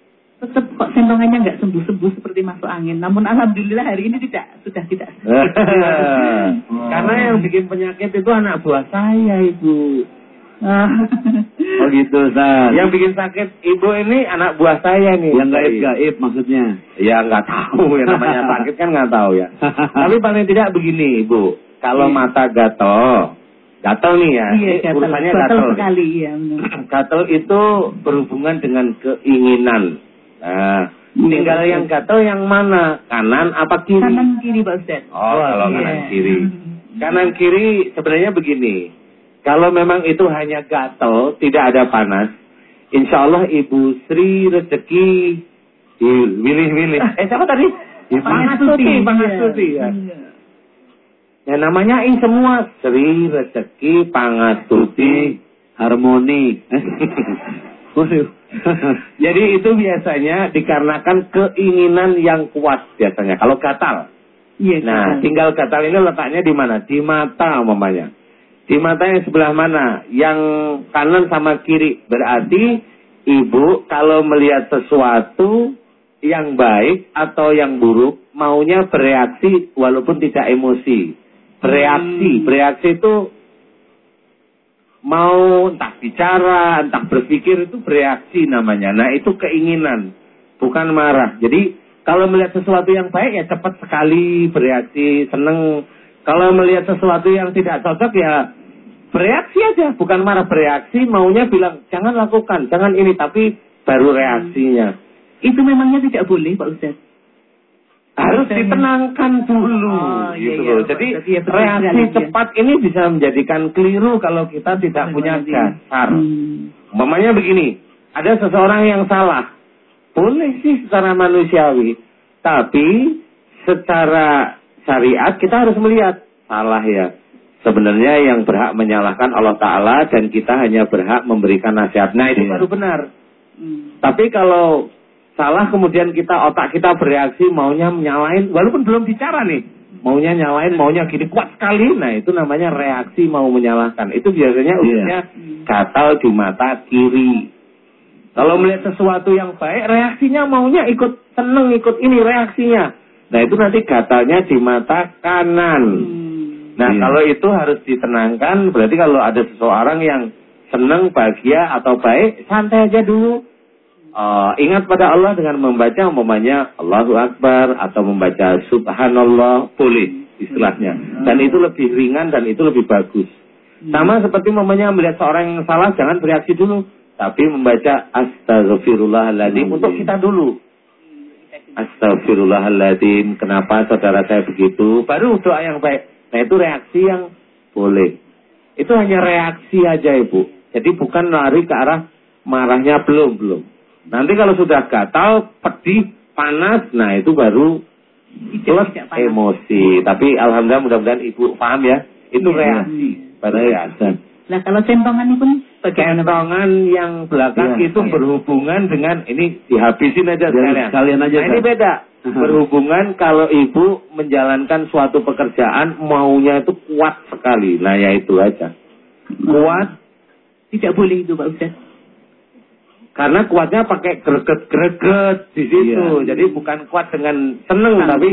[SPEAKER 3] tetap kok sentongannya nggak sembuh-sembuh seperti masuk angin. Namun alhamdulillah hari ini tidak sudah tidak.
[SPEAKER 2] Karena yang bikin penyakit itu anak buah saya, Ibu.
[SPEAKER 1] Oh gitu Ustaz.
[SPEAKER 2] Yang bikin sakit ibu ini anak buah saya nih.
[SPEAKER 1] yang gaib-gaib maksudnya.
[SPEAKER 2] Ya nggak tahu ya namanya sakit kan nggak tahu ya. Tapi paling tidak begini ibu, kalau
[SPEAKER 3] Iya.
[SPEAKER 2] mata gatel, gatel nih ya,
[SPEAKER 3] Iya
[SPEAKER 2] ini
[SPEAKER 3] gatal,
[SPEAKER 2] urusannya gatel.
[SPEAKER 3] sekali ya.
[SPEAKER 2] Gatel itu berhubungan dengan keinginan. Nah,
[SPEAKER 3] Iya,
[SPEAKER 2] tinggal
[SPEAKER 3] betul.
[SPEAKER 2] yang gatel yang mana, kanan apa kiri?
[SPEAKER 3] Kanan kiri Pak Ustadz.
[SPEAKER 2] Oh, kalau
[SPEAKER 3] Iya.
[SPEAKER 2] kanan kiri. Kanan kiri sebenarnya begini. Kalau memang itu hanya gatel, tidak ada panas, insya Allah Ibu Sri rezeki pilih-pilih. Eh siapa tadi? Pangastuti, Pangastuti ya.
[SPEAKER 3] Iya.
[SPEAKER 2] Ya namanya ini semua Sri rezeki Pangastuti.
[SPEAKER 1] Harmoni.
[SPEAKER 2] Jadi itu biasanya dikarenakan keinginan yang kuat biasanya. Kalau gatal.
[SPEAKER 3] Iya.
[SPEAKER 2] Nah, tinggal gatal ini letaknya di mana? Di mata umpamanya. Di mata yang sebelah mana? Yang kanan sama kiri. Berarti ibu kalau melihat sesuatu yang baik atau yang buruk, maunya bereaksi walaupun tidak emosi. Bereaksi,
[SPEAKER 3] Hmm.
[SPEAKER 2] bereaksi itu mau entah bicara, entah berpikir itu bereaksi namanya. Nah, itu keinginan, bukan marah. Jadi, kalau melihat sesuatu yang baik ya cepat sekali bereaksi, seneng. Kalau melihat sesuatu yang tidak cocok ya bereaksi aja, bukan marah bereaksi, maunya bilang jangan lakukan, jangan ini, tapi baru reaksinya.
[SPEAKER 3] Itu memangnya tidak boleh Pak Ustaz.
[SPEAKER 2] Harus
[SPEAKER 3] Maksudnya-
[SPEAKER 2] ditenangkan dulu,
[SPEAKER 3] Oh, iya,
[SPEAKER 2] gitu
[SPEAKER 3] iya,
[SPEAKER 2] loh. Jadi
[SPEAKER 3] ya betul
[SPEAKER 2] reaksi
[SPEAKER 3] sekali, ya.
[SPEAKER 2] cepat ini bisa menjadikan keliru kalau kita tidak punya dasar.
[SPEAKER 3] Hmm.
[SPEAKER 2] Umpamanya begini, ada seseorang yang salah. Boleh sih secara manusiawi. Tapi secara syariat kita harus melihat. Salah ya. Sebenarnya yang berhak menyalahkan Allah Ta'ala dan kita hanya berhak memberikan nasihat. Nah itu
[SPEAKER 1] Iya.
[SPEAKER 2] baru benar.
[SPEAKER 3] Hmm.
[SPEAKER 2] Tapi kalau salah kemudian kita otak kita bereaksi maunya menyalain walaupun belum bicara nih maunya nyalain maunya gini kuat sekali nah itu namanya reaksi mau menyalahkan itu biasanya
[SPEAKER 1] Iya.
[SPEAKER 2] ujungnya gatal di mata kiri kalau melihat sesuatu yang baik reaksinya maunya ikut seneng ikut ini reaksinya nah itu nanti gatalnya di mata kanan
[SPEAKER 3] Hmm.
[SPEAKER 2] Nah,
[SPEAKER 1] Iya.
[SPEAKER 2] kalau itu harus ditenangkan, berarti kalau ada seseorang yang senang, bahagia, atau baik, santai aja dulu. Eh, ingat pada Allah dengan membaca umpamanya Allahu Akbar atau membaca Subhanallah boleh istilahnya. Dan itu lebih ringan dan itu lebih bagus. Sama seperti umpamanya melihat seorang yang salah jangan bereaksi dulu, tapi membaca Astagfirullahaladzim untuk kita dulu. Astagfirullahaladzim, kenapa saudara saya begitu? Baru doa yang baik. Nah itu reaksi yang boleh. Itu hanya reaksi aja ibu. Jadi bukan lari ke arah marahnya belum belum. Nanti kalau sudah gatal, pedih, panas, nah itu baru plus emosi. Tapi alhamdulillah mudah-mudahan ibu paham ya. Itu
[SPEAKER 3] Iya.
[SPEAKER 2] reaksi. Baru
[SPEAKER 1] Baik,
[SPEAKER 2] reaksi.
[SPEAKER 3] Lah kalau centongan itu
[SPEAKER 2] Kentongan yang belakang
[SPEAKER 1] Iya,
[SPEAKER 2] itu
[SPEAKER 3] iya.
[SPEAKER 2] berhubungan dengan ini dihabisin aja sekalian.
[SPEAKER 1] sekalian aja,
[SPEAKER 2] Nah, ini beda. Berhubungan kalau ibu menjalankan suatu pekerjaan maunya itu kuat sekali. Nah, ya itu aja. Kuat
[SPEAKER 3] Tidak boleh itu Pak Ustaz.
[SPEAKER 2] karena kuatnya pakai greget-greget di situ.
[SPEAKER 1] Iya.
[SPEAKER 2] Jadi bukan kuat dengan seneng
[SPEAKER 3] Seneng.
[SPEAKER 2] tapi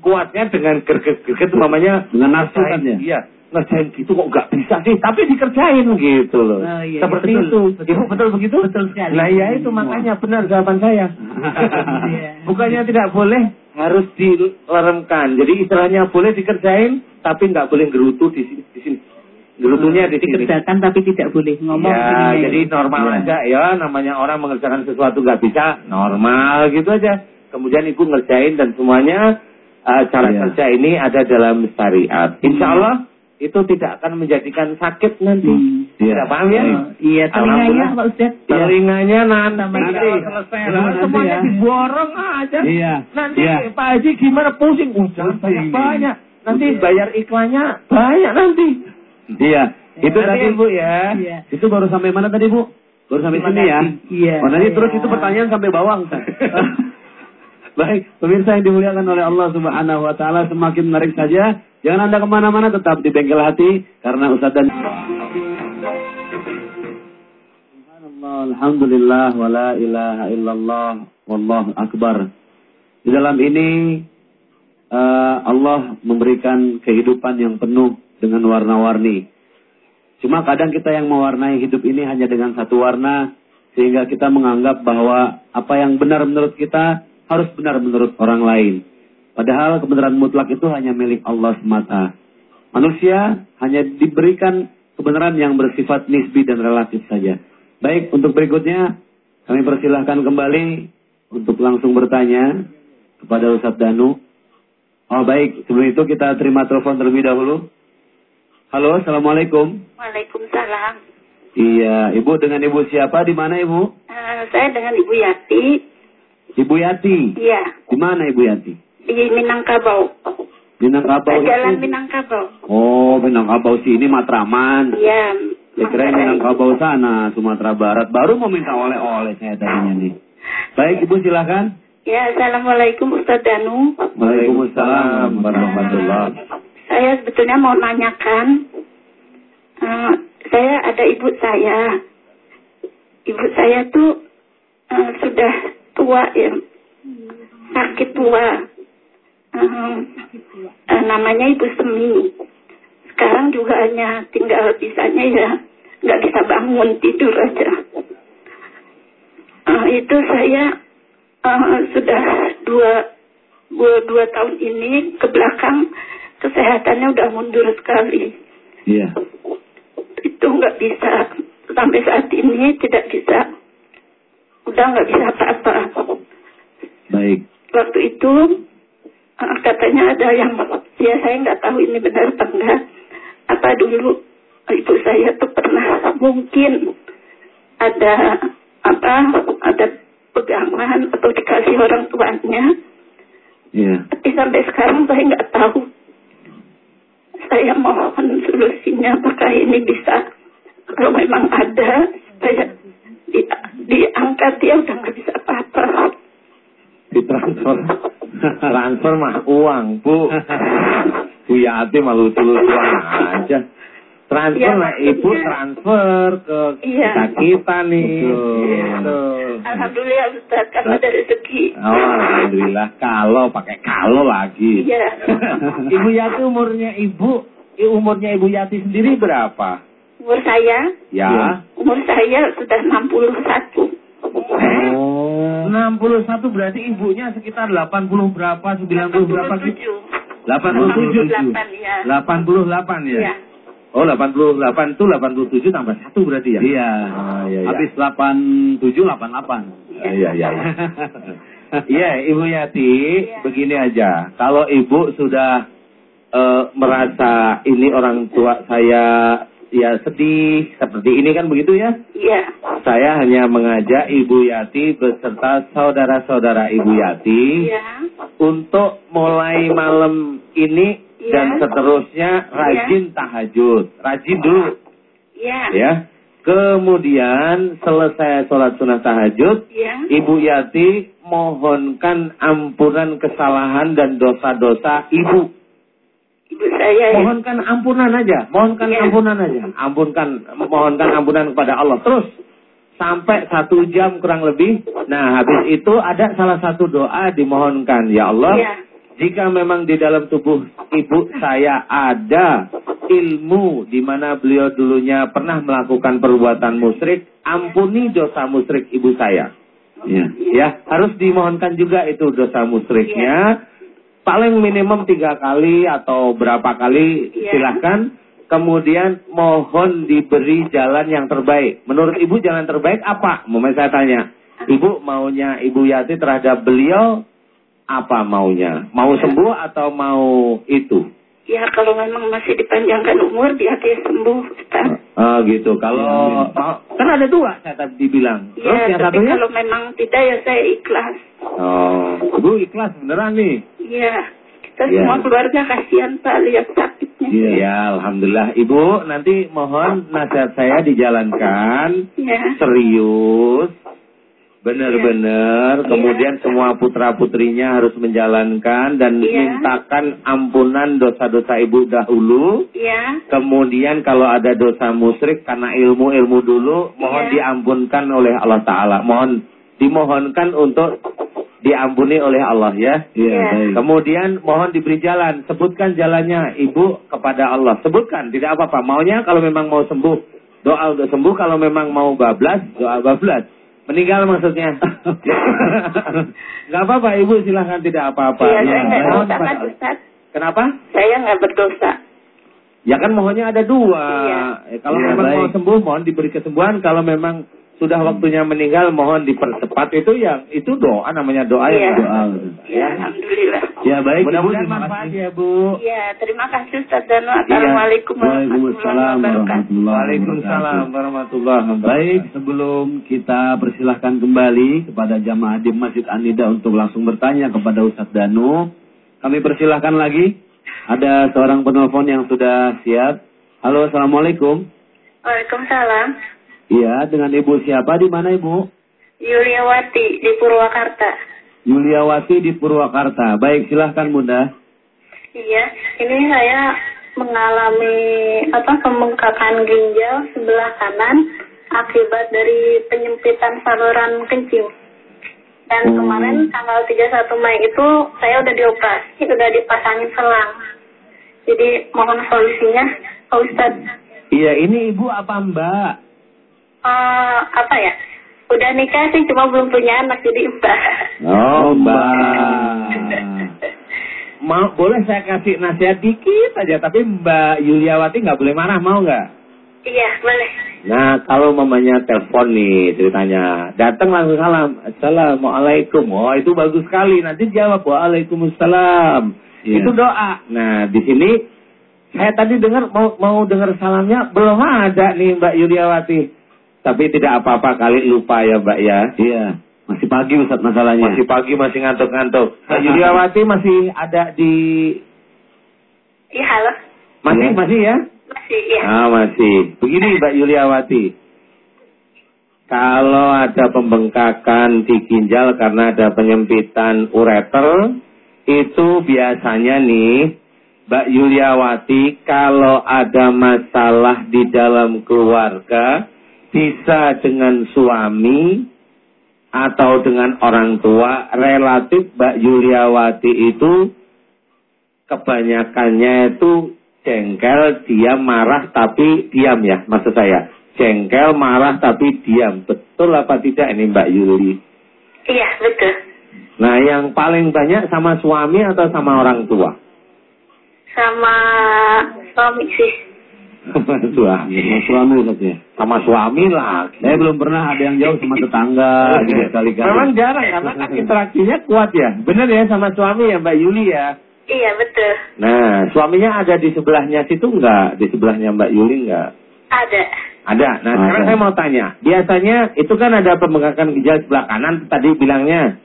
[SPEAKER 2] kuatnya dengan greget-greget namanya
[SPEAKER 1] Dengan nafsu kan ya?
[SPEAKER 2] Iya. Ngerjain gitu kok nggak bisa sih, tapi dikerjain gitu loh.
[SPEAKER 3] Oh, iya,
[SPEAKER 2] Seperti
[SPEAKER 3] betul,
[SPEAKER 2] itu.
[SPEAKER 3] betul.
[SPEAKER 2] Ibu betul begitu?
[SPEAKER 3] Betul sekali.
[SPEAKER 2] Nah ya itu makanya benar jawaban saya.
[SPEAKER 3] Iya.
[SPEAKER 2] Bukannya tidak boleh, harus dileremkan. Jadi istilahnya boleh dikerjain, tapi nggak boleh gerutu di sini. Di sini. Gerutunya di sini.
[SPEAKER 3] Dikerjakan tapi tidak boleh ngomong.
[SPEAKER 2] Ya, jadi normal
[SPEAKER 1] Iya.
[SPEAKER 2] aja ya. Namanya orang mengerjakan sesuatu nggak bisa, normal gitu aja. Kemudian ibu ngerjain dan semuanya eh, cara
[SPEAKER 1] Iya.
[SPEAKER 2] kerja ini ada dalam syariat. Insya Allah itu tidak akan menjadikan sakit nanti.
[SPEAKER 3] Hmm.
[SPEAKER 1] Iya.
[SPEAKER 2] Tidak paham ya?
[SPEAKER 3] Oh, iya, telinganya
[SPEAKER 2] Alhamdulillah.
[SPEAKER 3] Pak Ustaz.
[SPEAKER 2] Telinganya nanti,
[SPEAKER 3] Nanti.
[SPEAKER 2] kalau selesai
[SPEAKER 1] nanti
[SPEAKER 2] semuanya
[SPEAKER 1] ya.
[SPEAKER 2] diborong aja.
[SPEAKER 1] Iya.
[SPEAKER 2] Nanti
[SPEAKER 1] Iya.
[SPEAKER 2] Pak Haji gimana pusing? Udah
[SPEAKER 1] Pusing.
[SPEAKER 2] banyak banyak. Nanti bayar iklannya banyak nanti.
[SPEAKER 1] Iya. Itu
[SPEAKER 2] Nanti,
[SPEAKER 1] tadi
[SPEAKER 2] Bu ya.
[SPEAKER 3] Iya.
[SPEAKER 1] Itu baru sampai mana tadi Bu? Baru sampai sini ya?
[SPEAKER 3] Iya.
[SPEAKER 1] Oh, nanti
[SPEAKER 3] Iya.
[SPEAKER 1] terus itu pertanyaan sampai bawah Ustaz. Baik, pemirsa yang dimuliakan oleh Allah Subhanahu wa taala semakin menarik saja. Jangan Anda ke mana-mana tetap di bengkel hati karena Ustaz dan Subhanallah, Alhamdulillah, wa la ilaha illallah, wallahu akbar. Di dalam ini eh, Allah memberikan kehidupan yang penuh dengan warna-warni. Cuma kadang kita yang mewarnai hidup ini hanya dengan satu warna, sehingga kita menganggap bahwa apa yang benar menurut kita harus benar menurut orang lain. Padahal kebenaran mutlak itu hanya milik Allah semata. Manusia hanya diberikan kebenaran yang bersifat nisbi dan relatif saja. Baik, untuk berikutnya kami persilahkan kembali untuk langsung bertanya kepada Ustadz Danu. Oh baik, sebelum itu kita terima telepon terlebih dahulu. Halo, Assalamualaikum.
[SPEAKER 4] Waalaikumsalam.
[SPEAKER 1] Iya, Ibu dengan Ibu siapa? Di mana Ibu?
[SPEAKER 4] Eh, saya dengan Ibu Yati.
[SPEAKER 1] Ibu Yati.
[SPEAKER 4] Iya,
[SPEAKER 1] Di mana Ibu Yati?
[SPEAKER 4] Di Minangkabau.
[SPEAKER 1] Minangkabau.
[SPEAKER 4] Jalan
[SPEAKER 1] itu?
[SPEAKER 4] Minangkabau.
[SPEAKER 1] Oh, Minangkabau sini Matraman.
[SPEAKER 4] Iya,
[SPEAKER 1] Ya kira Minangkabau sana, Sumatera Barat. Baru mau minta oleh-oleh saya tadinya nih. Baik Ibu silakan.
[SPEAKER 4] Ya, Assalamualaikum Ustaz Danu.
[SPEAKER 1] Waalaikumsalam warahmatullahi
[SPEAKER 4] Saya sebetulnya mau nanyakan, eh, saya ada ibu saya. Ibu saya tuh eh, sudah tua ya, sakit tua. Eh, namanya Ibu Semi. Sekarang juga hanya tinggal bisanya ya, nggak bisa bangun tidur aja. Eh, itu saya eh, sudah dua, dua, dua tahun ini ke belakang kesehatannya udah mundur sekali.
[SPEAKER 1] Iya.
[SPEAKER 4] Itu nggak bisa sampai saat ini tidak bisa, udah nggak bisa apa-apa.
[SPEAKER 1] Baik.
[SPEAKER 4] Waktu itu katanya ada yang ya saya nggak tahu ini benar apa enggak. Apa dulu ibu saya tuh pernah mungkin ada apa ada pegangan atau dikasih orang tuanya
[SPEAKER 1] Iya.
[SPEAKER 4] tapi sampai sekarang saya nggak tahu. Saya mohon solusinya apakah ini bisa kalau memang ada saya di, diangkat dia udah nggak bisa apa-apa.
[SPEAKER 1] Ditransfer.
[SPEAKER 2] Transfer mah uang, Bu. Bu Yati mah lucu-lucuan aja. Transfer
[SPEAKER 4] Ya,
[SPEAKER 2] lah ibu transfer ke
[SPEAKER 4] Iya.
[SPEAKER 2] kita kita nih.
[SPEAKER 1] Betul.
[SPEAKER 2] Gitu.
[SPEAKER 4] Alhamdulillah Ustaz karena ada rezeki.
[SPEAKER 2] Oh, alhamdulillah kalau pakai kalau lagi.
[SPEAKER 4] Iya.
[SPEAKER 2] ibu Yati umurnya ibu, umurnya Ibu Yati sendiri berapa?
[SPEAKER 4] Umur saya,
[SPEAKER 2] Ya.
[SPEAKER 4] umur saya sudah 61.
[SPEAKER 2] Oh. 61 berarti ibunya sekitar 80 berapa, 90 berapa gitu? 87.
[SPEAKER 4] 88 ya.
[SPEAKER 2] 88 ya?
[SPEAKER 4] Iya.
[SPEAKER 2] Oh, 88 itu 87 tambah 1 berarti ya?
[SPEAKER 1] Iya.
[SPEAKER 2] Ah, iya, iya.
[SPEAKER 1] Habis 87 88.
[SPEAKER 2] Ah, Iya, iya, iya. Iya, Ibu Yati,
[SPEAKER 4] Iya.
[SPEAKER 2] begini aja. Kalau Ibu sudah eh, merasa ini orang tua saya ya sedih seperti ini kan begitu ya?
[SPEAKER 4] Iya.
[SPEAKER 2] Saya hanya mengajak Ibu Yati beserta saudara-saudara Ibu Yati
[SPEAKER 4] Iya.
[SPEAKER 2] untuk mulai malam ini
[SPEAKER 4] Iya.
[SPEAKER 2] dan seterusnya rajin tahajud. Rajin dulu
[SPEAKER 4] Iya.
[SPEAKER 2] ya. Kemudian selesai sholat sunnah tahajud,
[SPEAKER 4] Iya.
[SPEAKER 2] Ibu Yati mohonkan ampunan kesalahan dan dosa-dosa Ibu.
[SPEAKER 4] Ibu saya ya.
[SPEAKER 2] Mohonkan ampunan aja, mohonkan
[SPEAKER 4] Iya.
[SPEAKER 2] ampunan aja, ampunkan, mohonkan ampunan kepada Allah terus sampai satu jam kurang lebih. Nah habis itu ada salah satu doa dimohonkan, ya Allah.
[SPEAKER 4] Iya.
[SPEAKER 2] Jika memang di dalam tubuh ibu saya ada ilmu di mana beliau dulunya pernah melakukan perbuatan musyrik, ampuni dosa musyrik ibu saya.
[SPEAKER 1] Iya.
[SPEAKER 2] Ya, harus dimohonkan juga itu dosa musyriknya. Paling minimum tiga kali atau berapa kali
[SPEAKER 4] Iya.
[SPEAKER 2] silahkan. Kemudian mohon diberi jalan yang terbaik. Menurut ibu jalan terbaik apa? Mau saya tanya. Ibu maunya ibu Yati terhadap beliau apa maunya? Mau sembuh atau mau itu?
[SPEAKER 4] Ya kalau memang masih dipanjangkan umur dia sembuh Ustaz.
[SPEAKER 2] Oh gitu. Kalau mau- kan ada dua saya tadi dibilang. Terus
[SPEAKER 4] Ya,
[SPEAKER 2] yang
[SPEAKER 4] tapi
[SPEAKER 2] satunya?
[SPEAKER 4] kalau memang tidak ya saya ikhlas.
[SPEAKER 2] Oh, ibu ikhlas beneran nih.
[SPEAKER 4] Iya. Kita
[SPEAKER 2] Iya.
[SPEAKER 4] semua keluarga kasihan Pak lihat sakitnya.
[SPEAKER 1] Iya.
[SPEAKER 2] Ya, alhamdulillah. Ibu, nanti mohon nasihat saya dijalankan
[SPEAKER 4] Iya.
[SPEAKER 2] serius, benar-benar.
[SPEAKER 4] Iya.
[SPEAKER 2] Kemudian semua putra putrinya harus menjalankan dan
[SPEAKER 4] Iya.
[SPEAKER 2] mintakan ampunan dosa-dosa ibu dahulu.
[SPEAKER 4] Iya.
[SPEAKER 2] Kemudian kalau ada dosa musyrik karena ilmu-ilmu dulu, mohon
[SPEAKER 4] Iya.
[SPEAKER 2] diampunkan oleh Allah Taala. Mohon dimohonkan untuk diampuni oleh Allah ya.
[SPEAKER 1] Iya,
[SPEAKER 4] Iya.
[SPEAKER 1] baik.
[SPEAKER 2] Kemudian mohon diberi jalan, sebutkan jalannya ibu kepada Allah. Sebutkan, tidak apa-apa. Maunya kalau memang mau sembuh, doa untuk sembuh. Kalau memang mau bablas, doa bablas. Meninggal maksudnya. Gak apa-apa ibu, silahkan tidak apa-apa.
[SPEAKER 4] Iya,
[SPEAKER 2] Ya,
[SPEAKER 4] saya nggak dosa kan Ustaz.
[SPEAKER 2] Kenapa?
[SPEAKER 4] Saya nggak berdosa.
[SPEAKER 2] Ya kan mohonnya ada dua.
[SPEAKER 4] Iya.
[SPEAKER 2] Eh, kalau
[SPEAKER 1] Iya,
[SPEAKER 2] memang
[SPEAKER 1] baik.
[SPEAKER 2] mau sembuh, mohon diberi kesembuhan. Kalau memang sudah waktunya meninggal, mohon dipercepat. Itu yang itu doa namanya doa
[SPEAKER 4] Iya.
[SPEAKER 2] yang
[SPEAKER 1] Doa.
[SPEAKER 4] Ya, Alhamdulillah.
[SPEAKER 1] Ya baik. Ibu,
[SPEAKER 2] Mudah-mudahan
[SPEAKER 1] terima
[SPEAKER 2] manfaat
[SPEAKER 1] kasih.
[SPEAKER 2] ya Bu.
[SPEAKER 4] Iya, terima kasih Ustaz Danu. Assalamualaikum
[SPEAKER 1] Waalaikumsalam
[SPEAKER 4] warahmatullahi wabarakatuh.
[SPEAKER 2] Waalaikumsalam
[SPEAKER 1] wabarakatuh.
[SPEAKER 2] warahmatullahi wabarakatuh.
[SPEAKER 1] Baik, sebelum kita persilahkan kembali kepada jamaah di Masjid Anida untuk langsung bertanya kepada Ustadz Danu, kami persilahkan lagi. Ada seorang penelpon yang sudah siap. Halo, Assalamualaikum.
[SPEAKER 5] Waalaikumsalam.
[SPEAKER 1] Iya, dengan Ibu siapa di mana Ibu?
[SPEAKER 5] Yuliawati di Purwakarta.
[SPEAKER 1] Yuliawati di Purwakarta. Baik, silahkan Bunda.
[SPEAKER 5] Iya, ini saya mengalami apa pembengkakan ginjal sebelah kanan akibat dari penyempitan saluran kencing. Dan
[SPEAKER 1] Hmm.
[SPEAKER 5] kemarin tanggal 31 Mei itu saya udah dioperasi, udah dipasangin selang. Jadi mohon solusinya, Pak Ustadz.
[SPEAKER 2] Iya, ini ibu apa mbak?
[SPEAKER 5] Eh, apa ya? Udah nikah sih, cuma belum punya anak, jadi mbak.
[SPEAKER 2] Oh, mbak. Mau boleh saya kasih nasihat dikit aja, tapi Mbak Yuliawati nggak boleh marah, mau nggak?
[SPEAKER 5] iya, boleh.
[SPEAKER 2] Nah, kalau mamanya telepon nih ceritanya, datang langsung salam, assalamualaikum. Oh, itu bagus sekali. Nanti jawab waalaikumsalam.
[SPEAKER 1] Iya.
[SPEAKER 2] Itu doa. Nah, di sini saya tadi dengar mau mau dengar salamnya belum ada nih Mbak Yuliawati. Tapi tidak apa-apa kali lupa ya Mbak ya.
[SPEAKER 1] Iya, masih pagi Ustaz masalahnya.
[SPEAKER 2] Masih pagi masih ngantuk-ngantuk. Mbak Yuliawati masih ada di
[SPEAKER 5] Iya, halo.
[SPEAKER 2] masih
[SPEAKER 1] Iya.
[SPEAKER 2] masih ya?
[SPEAKER 5] Masih, iya.
[SPEAKER 2] Ah masih. Begini Mbak Yuliawati. Kalau ada pembengkakan di ginjal karena ada penyempitan ureter, itu biasanya nih Mbak Yuliawati kalau ada masalah di dalam keluarga bisa dengan suami atau dengan orang tua relatif Mbak Yuliawati itu kebanyakannya itu jengkel, diam, marah tapi diam ya maksud saya. Jengkel, marah tapi diam. Betul apa tidak ini Mbak Yuli?
[SPEAKER 5] Iya, betul.
[SPEAKER 2] Nah yang paling banyak sama suami atau sama orang tua?
[SPEAKER 5] Sama suami sih.
[SPEAKER 2] Sama suami.
[SPEAKER 1] Sama suami ya.
[SPEAKER 2] Sama suami lah.
[SPEAKER 1] Saya belum pernah ada yang jauh sama tetangga gitu sekali-kali.
[SPEAKER 2] Memang jarang karena kan interaksinya kuat ya. Bener ya sama suami ya Mbak Yuli ya.
[SPEAKER 5] Iya, betul.
[SPEAKER 2] Nah, suaminya ada di sebelahnya situ enggak? Di sebelahnya Mbak Yuli enggak?
[SPEAKER 5] Ada.
[SPEAKER 2] Ada. Nah,
[SPEAKER 1] Ada.
[SPEAKER 2] sekarang saya mau tanya. Biasanya itu kan ada pembengkakan ginjal sebelah kanan tadi bilangnya.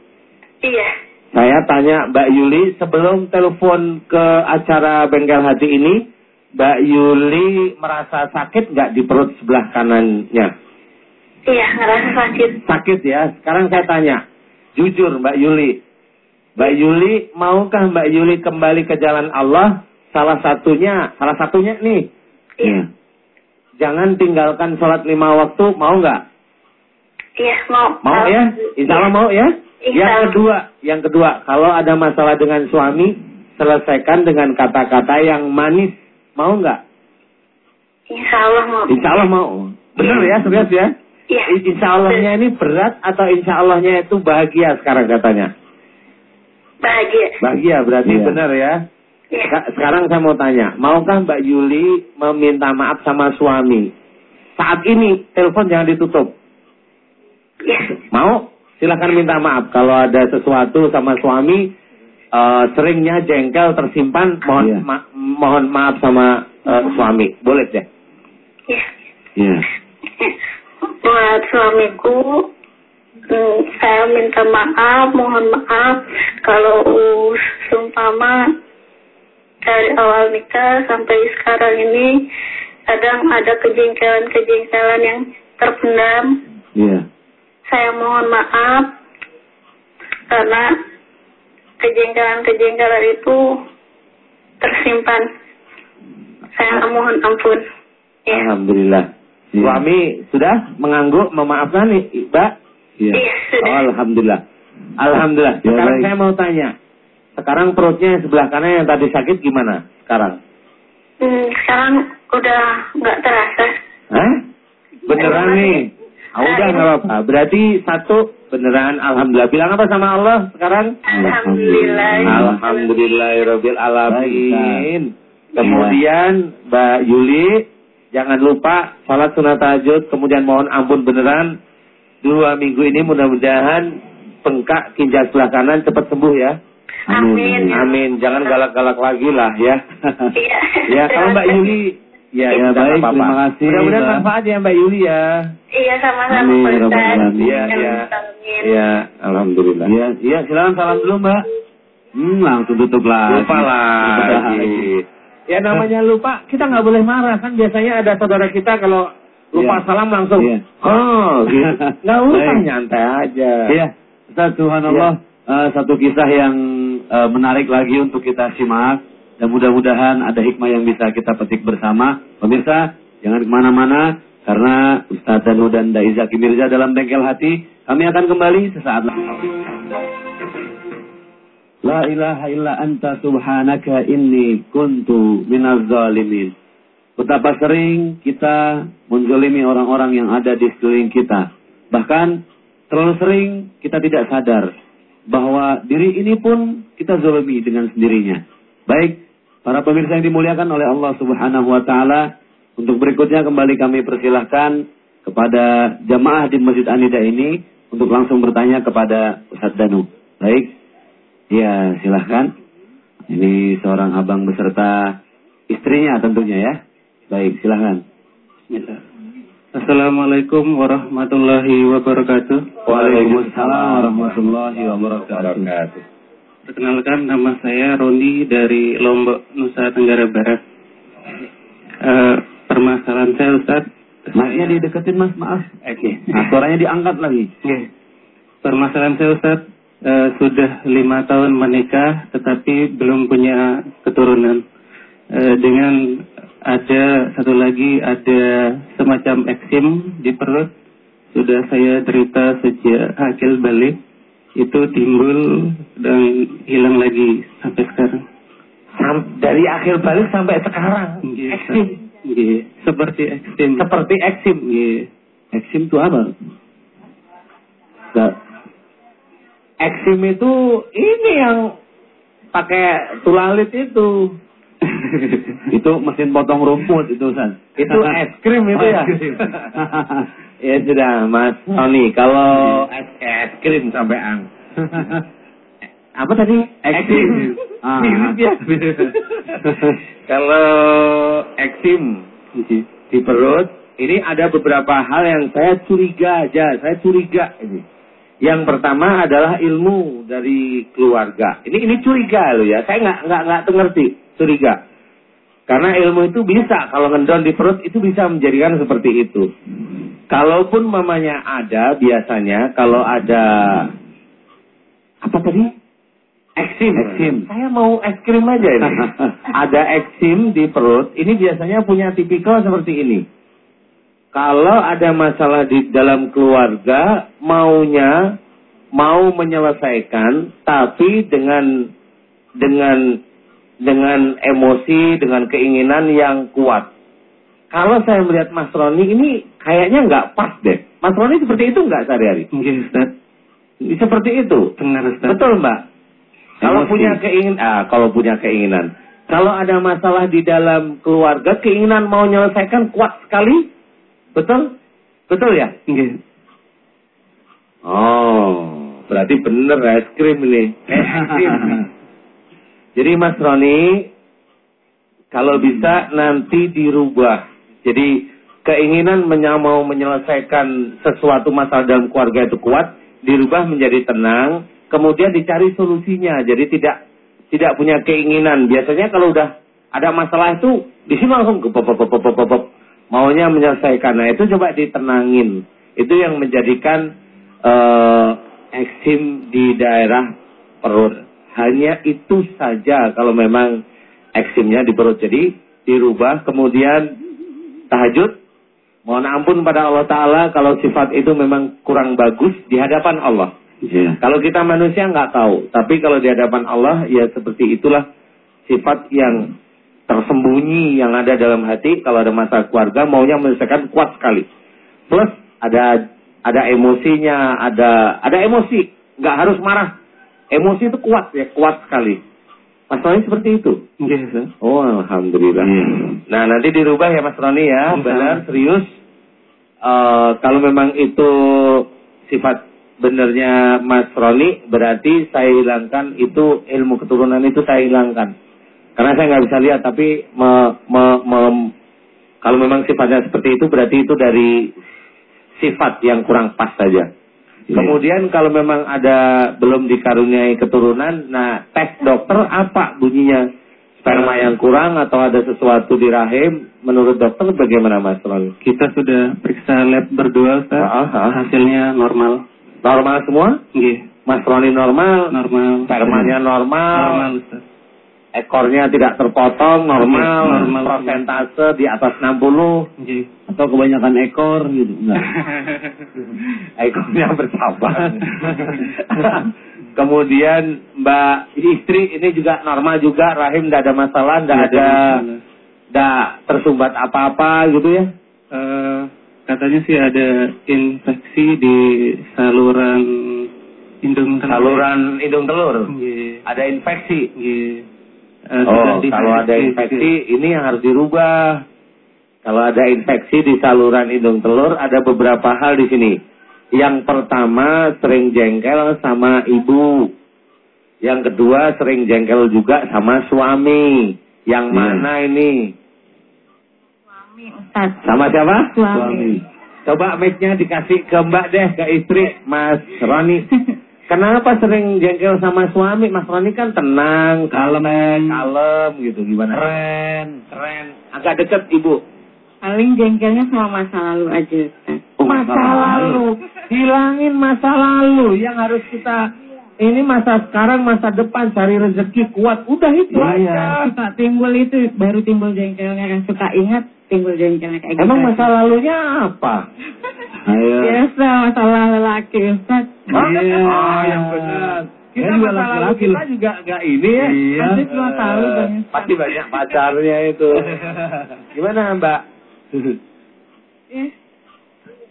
[SPEAKER 5] Iya.
[SPEAKER 2] Saya tanya Mbak Yuli sebelum telepon ke acara Bengkel Hati ini, Mbak Yuli merasa sakit nggak di perut sebelah kanannya?
[SPEAKER 5] Iya, ngerasa sakit.
[SPEAKER 2] Sakit ya. Sekarang saya tanya, jujur Mbak Yuli, Mbak Yuli maukah Mbak Yuli kembali ke jalan Allah? Salah satunya, salah satunya nih,
[SPEAKER 5] Iya.
[SPEAKER 2] jangan tinggalkan sholat lima waktu, mau nggak?
[SPEAKER 5] Iya, mau.
[SPEAKER 2] Mau ya? Insya Allah mau ya?
[SPEAKER 5] Insya
[SPEAKER 2] Yang kedua, yang kedua, kalau ada masalah dengan suami, selesaikan dengan kata-kata yang manis. Mau nggak?
[SPEAKER 5] Insya Allah mau.
[SPEAKER 2] Insya Allah mau. Benar ya, serius ya?
[SPEAKER 5] Iya.
[SPEAKER 2] I- Insya Allahnya ini berat atau insya Allahnya itu bahagia sekarang katanya?
[SPEAKER 5] Bahagia.
[SPEAKER 2] Bahagia berarti
[SPEAKER 1] Iya.
[SPEAKER 2] benar ya?
[SPEAKER 5] Iya.
[SPEAKER 2] Seka- Sekarang saya mau tanya, maukah Mbak Yuli meminta maaf sama suami? Saat ini telepon jangan ditutup.
[SPEAKER 5] Iya.
[SPEAKER 2] Mau? Silahkan minta maaf. Kalau ada sesuatu sama suami, eh, seringnya jengkel tersimpan, mohon
[SPEAKER 1] Iya.
[SPEAKER 2] ma- mohon maaf sama eh, suami. Boleh deh.
[SPEAKER 5] Iya.
[SPEAKER 1] Iya.
[SPEAKER 5] Buat suamiku, hmm, saya minta maaf, mohon maaf kalau sumpama dari awal nikah sampai sekarang ini kadang ada kejengkelan-kejengkelan yang terpendam.
[SPEAKER 1] Iya.
[SPEAKER 5] Saya mohon maaf karena kejengkelan-kejengkelan itu tersimpan. Saya mohon ampun. Ya.
[SPEAKER 2] Alhamdulillah.
[SPEAKER 1] Iya.
[SPEAKER 2] Suami sudah mengangguk memaafkan nih, Mbak?
[SPEAKER 1] Iya.
[SPEAKER 5] Iya, sudah.
[SPEAKER 2] Oh, Alhamdulillah. Alhamdulillah.
[SPEAKER 1] Ya,
[SPEAKER 2] Sekarang
[SPEAKER 1] baik.
[SPEAKER 2] saya mau tanya. Sekarang perutnya yang sebelah kanan yang tadi sakit gimana sekarang?
[SPEAKER 5] Hmm, sekarang udah nggak terasa.
[SPEAKER 2] Hah? Beneran nih? Ah, udah nggak apa-apa. Berarti satu beneran Alhamdulillah. Bilang apa sama Allah sekarang?
[SPEAKER 5] Alhamdulillah.
[SPEAKER 2] Alhamdulillahirabbil alamin. Kemudian Mbak Yuli jangan lupa salat sunat tahajud, kemudian mohon ampun beneran. Dua minggu ini mudah-mudahan bengkak ginjal sebelah kanan cepat sembuh ya.
[SPEAKER 5] Amin.
[SPEAKER 2] Amin. Jangan galak-galak lagi lah ya.
[SPEAKER 5] Iya.
[SPEAKER 2] ya kalau Mbak Yuli ya,
[SPEAKER 1] Ya,
[SPEAKER 2] udah
[SPEAKER 1] baik,
[SPEAKER 2] nggak apa-apa.
[SPEAKER 1] terima kasih,
[SPEAKER 2] Mudah-mudahan
[SPEAKER 1] Mbak.
[SPEAKER 2] manfaat ya Mbak Yuli ya.
[SPEAKER 5] Iya sama-sama Pak
[SPEAKER 1] ya
[SPEAKER 5] Ustaz.
[SPEAKER 2] Iya, iya. Iya, alhamdulillah.
[SPEAKER 1] Iya, iya, silakan salam dulu, Mbak. Hmm, langsung tutup lagi.
[SPEAKER 2] Lupa lagi. Ya namanya lupa, kita nggak boleh marah kan biasanya ada saudara kita kalau lupa
[SPEAKER 1] Iya.
[SPEAKER 2] salam langsung.
[SPEAKER 1] Iya.
[SPEAKER 2] Oh, gitu. Nggak usah
[SPEAKER 1] Baik.
[SPEAKER 2] nyantai aja.
[SPEAKER 1] Iya, Ustaz Subhanallah, eh, satu kisah yang eh, menarik lagi untuk kita simak. Dan mudah-mudahan ada hikmah yang bisa kita petik bersama. Pemirsa, jangan ke mana-mana. Karena Ustaz Danu dan Dai Zaki Mirza dalam bengkel hati, kami akan kembali sesaat lagi. La ilaha illa anta subhanaka inni kuntu minaz zalimin. Betapa sering kita menzalimi orang-orang yang ada di sekeliling kita. Bahkan terlalu sering kita tidak sadar bahwa diri ini pun kita zalimi dengan sendirinya. Baik, para pemirsa yang dimuliakan oleh Allah Subhanahu wa taala, untuk berikutnya kembali kami persilahkan kepada jamaah di Masjid Anida ini untuk langsung bertanya kepada Ustaz Danu. Baik. Ya, silahkan. Ini seorang abang beserta istrinya tentunya ya. Baik, silahkan.
[SPEAKER 6] Bismillah. Assalamualaikum warahmatullahi wabarakatuh.
[SPEAKER 1] Waalaikumsalam warahmatullahi wabarakatuh.
[SPEAKER 6] Perkenalkan nama saya Roni dari Lombok, Nusa Tenggara Barat. Eh, permasalahan saya Ustaz.
[SPEAKER 1] Masnya dideketin mas, maaf.
[SPEAKER 6] Oke.
[SPEAKER 1] Nah, suaranya diangkat lagi.
[SPEAKER 6] Oke. Permasalahan saya Ustaz eh, sudah lima tahun menikah tetapi belum punya keturunan. Eh, dengan ada satu lagi ada semacam eksim di perut sudah saya derita sejak akil balik itu timbul dan hilang lagi sampai sekarang.
[SPEAKER 2] Sam- dari akhir balik sampai sekarang. Eksim.
[SPEAKER 6] Nggih, seperti eksim.
[SPEAKER 2] Seperti eksim.
[SPEAKER 6] Nggih.
[SPEAKER 1] Eksim itu apa? Nggak.
[SPEAKER 2] Eksim itu ini yang pakai tulalit itu.
[SPEAKER 1] itu mesin potong rumput itu San.
[SPEAKER 2] Itu es krim itu ya. Ya sudah Mas Tony, kalau es, es krim sampean. Apa tadi? Eksim.
[SPEAKER 1] Ah.
[SPEAKER 2] Ya. kalau eksim di perut, ini ada beberapa hal yang saya curiga aja. Saya curiga ini. Yang pertama adalah ilmu dari keluarga. Ini ini curiga loh ya. Saya nggak nggak nggak ngerti curiga. Karena ilmu itu bisa kalau ngendon di perut itu bisa menjadikan seperti itu. Kalaupun mamanya ada biasanya kalau ada apa tadi? Eksim.
[SPEAKER 1] Eksim.
[SPEAKER 2] Saya mau es krim aja ini. ada eksim di perut, ini biasanya punya tipikal seperti ini. Kalau ada masalah di dalam keluarga, maunya mau menyelesaikan, tapi dengan dengan dengan emosi, dengan keinginan yang kuat. Kalau saya melihat Mas Roni ini kayaknya nggak pas deh. Mas Roni seperti itu nggak sehari-hari?
[SPEAKER 6] Nggih, Ustaz.
[SPEAKER 2] Seperti itu.
[SPEAKER 6] Benar, Ustaz.
[SPEAKER 2] Betul Mbak. Kalau
[SPEAKER 1] Emosi.
[SPEAKER 2] punya keinginan, ah, kalau punya keinginan. Kalau ada masalah di dalam keluarga, keinginan mau menyelesaikan kuat sekali. Betul? Betul ya?
[SPEAKER 6] Nggih.
[SPEAKER 2] Oh, berarti bener es krim ini. Es krim. Jadi Mas Roni, kalau bisa nanti dirubah. Jadi keinginan mau menyelesaikan sesuatu masalah dalam keluarga itu kuat, dirubah menjadi tenang, kemudian dicari solusinya. Jadi tidak tidak punya keinginan. Biasanya kalau udah ada masalah itu di sini langsung ke maunya menyelesaikan. Nah itu coba ditenangin. Itu yang menjadikan eh, eksim di daerah perut. Hanya itu saja kalau memang eksimnya di perut. Jadi dirubah kemudian tahajud. Mohon ampun pada Allah Ta'ala kalau sifat itu memang kurang bagus di hadapan Allah.
[SPEAKER 1] Iya.
[SPEAKER 2] Kalau kita manusia nggak tahu, tapi kalau di hadapan Allah ya seperti itulah sifat yang tersembunyi yang ada dalam hati. Kalau ada masalah keluarga maunya menyelesaikan kuat sekali. Plus ada ada emosinya, ada ada emosi, nggak harus marah. Emosi itu kuat ya, kuat sekali. Masalahnya seperti itu.
[SPEAKER 6] Nggih, Ustaz.
[SPEAKER 2] Oh, alhamdulillah.
[SPEAKER 1] Iya.
[SPEAKER 2] Nah, nanti dirubah ya Mas Roni ya,
[SPEAKER 6] Insya
[SPEAKER 2] benar serius. Eh, kalau memang itu sifat benernya Mas Roni, berarti saya hilangkan itu ilmu keturunan itu saya hilangkan. Karena saya nggak bisa lihat, tapi me- me- me- kalau memang sifatnya seperti itu, berarti itu dari sifat yang kurang pas saja.
[SPEAKER 1] Iya.
[SPEAKER 2] Kemudian kalau memang ada belum dikaruniai keturunan, nah tes dokter apa bunyinya? sperma yang kurang atau ada sesuatu di rahim, menurut dokter bagaimana Mas Roni?
[SPEAKER 6] Kita sudah periksa lab berdua Ustaz.
[SPEAKER 2] Ah, ah.
[SPEAKER 6] Hasilnya normal.
[SPEAKER 2] Normal semua?
[SPEAKER 6] Nggih,
[SPEAKER 2] Mas Roni normal,
[SPEAKER 6] normal.
[SPEAKER 2] spermanya normal,
[SPEAKER 6] Normal Ustaz.
[SPEAKER 2] Ekornya tidak terpotong, normal,
[SPEAKER 6] Normal.
[SPEAKER 2] persentase di atas 60,
[SPEAKER 6] Nggih.
[SPEAKER 1] Atau kebanyakan ekor gitu. Enggak.
[SPEAKER 2] ekornya bercabang. Kemudian Mbak istri ini juga normal juga, rahim tidak ada masalah, tidak ada, tidak tersumbat apa-apa gitu ya?
[SPEAKER 6] Eh, katanya sih ada infeksi di saluran indung telur.
[SPEAKER 2] Saluran hidung telur,
[SPEAKER 6] Nggih.
[SPEAKER 2] ada infeksi.
[SPEAKER 6] Nggih. Eh,
[SPEAKER 2] Oh, kalau ada infeksi ini yang harus dirubah. Kalau ada infeksi di saluran hidung telur ada beberapa hal di sini. Yang pertama sering jengkel sama ibu. Yang kedua sering jengkel juga sama suami. Yang
[SPEAKER 1] Iya.
[SPEAKER 2] mana ini?
[SPEAKER 3] Suami Ustaz.
[SPEAKER 2] Sama siapa?
[SPEAKER 3] Suami.
[SPEAKER 2] Coba mic-nya dikasih ke Mbak deh, ke istri Mas Roni. Kenapa sering jengkel sama suami? Mas Roni kan tenang, kalem, kalem gitu. Gimana? Keren, keren. Agak deket ibu.
[SPEAKER 3] Paling jengkelnya sama masa lalu aja Ustaz.
[SPEAKER 2] masa lalu. Hilangin masa lalu yang harus kita ini masa sekarang, masa depan cari rezeki kuat. Udah itu aja.
[SPEAKER 3] Suka timbul itu baru timbul jengkelnya kan suka ingat timbul jengkelnya kayak
[SPEAKER 2] Emang
[SPEAKER 3] gitu.
[SPEAKER 2] masa lalunya apa?
[SPEAKER 1] Ayo.
[SPEAKER 3] biasa masalah lelaki Ustaz.
[SPEAKER 1] Iya.
[SPEAKER 2] Oh, yang benar. Kita
[SPEAKER 1] Saya juga
[SPEAKER 2] masa lalu
[SPEAKER 1] laki-laki
[SPEAKER 2] kita juga nggak ini ya.
[SPEAKER 1] Iya.
[SPEAKER 3] Pasti cuma tahu banyak.
[SPEAKER 2] Pasti banyak pacarnya itu. Gimana Mbak?
[SPEAKER 3] Eh,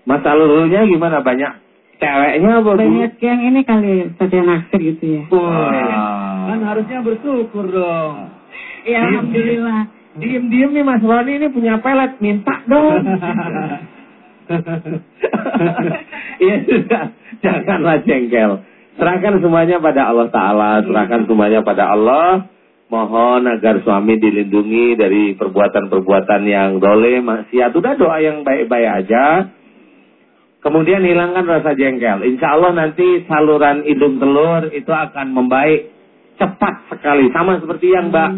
[SPEAKER 2] Masa lalunya gimana? Banyak ceweknya apa? Bu?
[SPEAKER 3] banyak yang ini kali yang naksir gitu ya.
[SPEAKER 2] Wah.
[SPEAKER 1] Kan harusnya bersyukur dong.
[SPEAKER 3] Ya alhamdulillah.
[SPEAKER 2] Diem-diem nih Mas Roni ini punya pelet, minta dong. Iya sudah, janganlah jengkel. Serahkan semuanya pada Allah Ta'ala, serahkan semuanya pada Allah. Mohon agar suami dilindungi dari perbuatan-perbuatan yang dole, maksiat. Udah doa yang baik-baik aja. Kemudian hilangkan rasa jengkel. Insya Allah nanti saluran hidung telur itu akan membaik cepat sekali. Sama seperti yang Mbak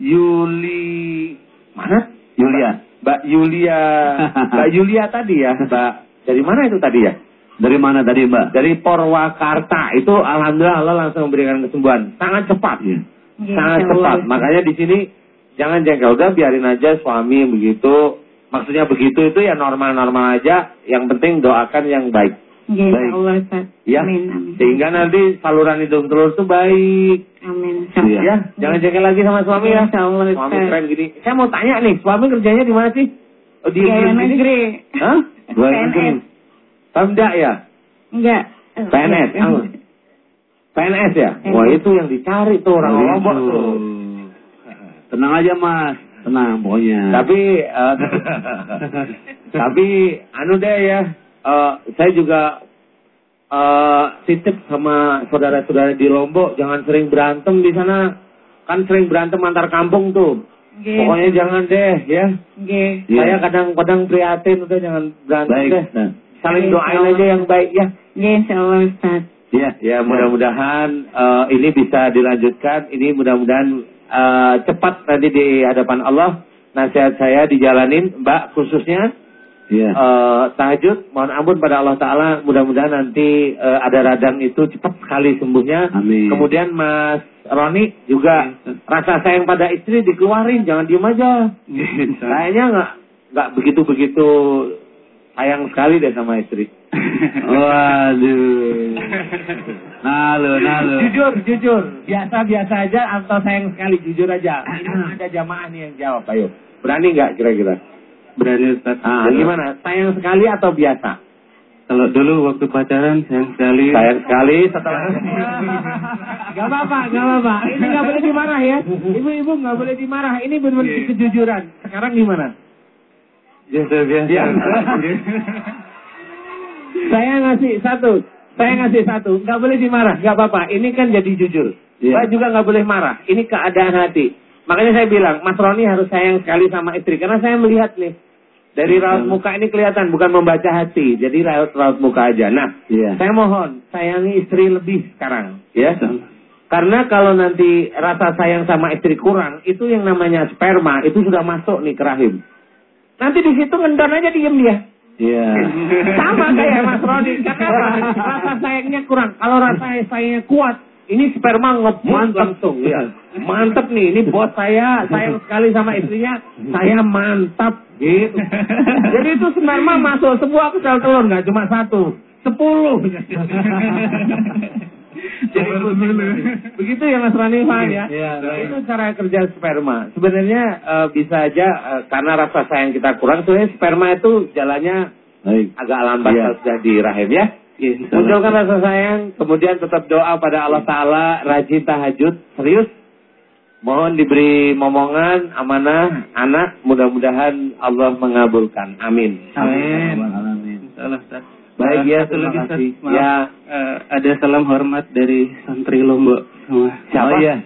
[SPEAKER 2] Yuli... Mana?
[SPEAKER 1] Yulia.
[SPEAKER 2] Mbak Yulia, Mbak Yulia tadi ya, Mbak. Dari mana itu tadi ya?
[SPEAKER 1] Dari mana tadi Mbak?
[SPEAKER 2] Dari Purwakarta. Itu alhamdulillah Allah langsung memberikan kesembuhan. Sangat cepat.
[SPEAKER 1] Iya.
[SPEAKER 3] Ya,
[SPEAKER 2] Sangat cepat.
[SPEAKER 3] Allah.
[SPEAKER 2] Makanya di sini jangan jengkel. Udah biarin aja suami begitu. Maksudnya begitu itu ya normal-normal aja. Yang penting doakan yang baik.
[SPEAKER 3] Ya,
[SPEAKER 1] Baik.
[SPEAKER 3] Allah Ustaz.
[SPEAKER 2] Ya.
[SPEAKER 3] Amin, amin.
[SPEAKER 2] Sehingga nanti saluran hidung telur itu baik.
[SPEAKER 3] Amin.
[SPEAKER 1] Iya.
[SPEAKER 2] Ya, jangan jengkel lagi sama suami ya. Suami keren gini. Saya mau tanya nih, suami kerjanya di mana sih? Oh, di di-
[SPEAKER 3] negeri.
[SPEAKER 2] Hah?
[SPEAKER 3] PNS.
[SPEAKER 1] negeri.
[SPEAKER 2] Pemda ya?
[SPEAKER 3] Enggak.
[SPEAKER 2] PNS. PNS ya? Wah itu yang dicari tuh orang
[SPEAKER 1] Oh,
[SPEAKER 2] Lombok tuh.
[SPEAKER 1] Tenang aja Mas. Tenang pokoknya.
[SPEAKER 2] Tapi, eh, tapi anu deh ya, eh, saya juga eh titip sama saudara-saudara di Lombok jangan sering berantem di sana. Kan sering berantem antar kampung tuh.
[SPEAKER 3] Nggih.
[SPEAKER 2] Pokoknya jangan deh ya.
[SPEAKER 3] Nggih.
[SPEAKER 1] Iya.
[SPEAKER 2] Saya kadang-kadang prihatin udah jangan berantem
[SPEAKER 1] Baik.
[SPEAKER 2] deh.
[SPEAKER 1] Nah.
[SPEAKER 2] Saling doain aja yang baik ya.
[SPEAKER 3] Nggih, insya Allah Ustaz.
[SPEAKER 1] Iya.
[SPEAKER 2] Ya mudah-mudahan eh, ini bisa dilanjutkan. Ini mudah-mudahan eh, cepat nanti di hadapan Allah. Nasihat saya dijalanin, Mbak khususnya
[SPEAKER 1] Iya.
[SPEAKER 2] eh, tahajud. Mohon ampun pada Allah Taala. Mudah-mudahan nanti eh, ada radang itu cepat sekali sembuhnya.
[SPEAKER 1] Amin.
[SPEAKER 2] Kemudian Mas Roni juga rasa sayang pada istri dikeluarin, jangan diem aja. Kayaknya nggak nggak begitu-begitu sayang sekali deh sama istri.
[SPEAKER 1] Waduh. Nalu, nalu.
[SPEAKER 2] Jujur, jujur. Biasa-biasa aja atau sayang sekali, jujur aja. Ini ada jamaah nih yang jawab, ayo. Berani nggak kira-kira?
[SPEAKER 6] Berani Ustaz.
[SPEAKER 2] Ah, gimana? Sayang sekali atau biasa?
[SPEAKER 6] Kalau dulu waktu pacaran sayang sekali.
[SPEAKER 2] Sayang sekali setelah... Gak apa-apa, gak apa-apa. Ini gak boleh dimarah ya. Ibu-ibu gak boleh dimarah. Ini benar-benar kejujuran. Sekarang gimana?
[SPEAKER 6] Biasa-biasa.
[SPEAKER 2] Iya. Saya ngasih satu. Saya ngasih satu. Gak boleh dimarah. Gak apa-apa. Ini kan jadi jujur.
[SPEAKER 1] Iya.
[SPEAKER 2] Saya juga gak boleh marah. Ini keadaan hati. Makanya saya bilang, Mas Roni harus sayang sekali sama istri. Karena saya melihat nih. Dari raut muka ini kelihatan. Bukan membaca hati. Jadi raut, raut muka aja. Nah,
[SPEAKER 1] Iya.
[SPEAKER 2] saya mohon. Sayangi istri lebih sekarang. Ya. Karena kalau nanti rasa sayang sama istri kurang, itu yang namanya sperma, itu sudah masuk nih ke rahim. Nanti di situ ngendon aja diem dia.
[SPEAKER 1] Iya.
[SPEAKER 2] Sama kayak Mas Rodi. Karena apa? Rasa sayangnya kurang. Kalau rasa sayangnya kuat, ini sperma ngebut langsung. Ya. Mantep nih, ini bos saya sayang sekali sama istrinya. Saya mantap gitu. Jadi itu sperma masuk sebuah ke sel telur, nggak cuma satu. Sepuluh. Jadi begitu ya Mas Rani paham ya?
[SPEAKER 1] Iya, baik.
[SPEAKER 2] itu cara kerja sperma. Sebenarnya eh, bisa aja eh, karena rasa sayang kita kurang, sebenarnya sperma itu jalannya
[SPEAKER 1] Baik.
[SPEAKER 2] agak lambat
[SPEAKER 1] Iya.
[SPEAKER 2] kalau sudah di rahim ya.
[SPEAKER 6] Iya.
[SPEAKER 2] Munculkan rasa sayang, kemudian tetap doa pada Allah Ta'ala, rajin tahajud, serius. Mohon diberi momongan, amanah, anak, mudah-mudahan Allah mengabulkan. Amin.
[SPEAKER 6] Amin.
[SPEAKER 2] Baik, ya, terima kasih. Ya.
[SPEAKER 6] Eh, ada salam hormat dari santri Lombok semua.
[SPEAKER 2] Siapa?
[SPEAKER 1] Oh iya.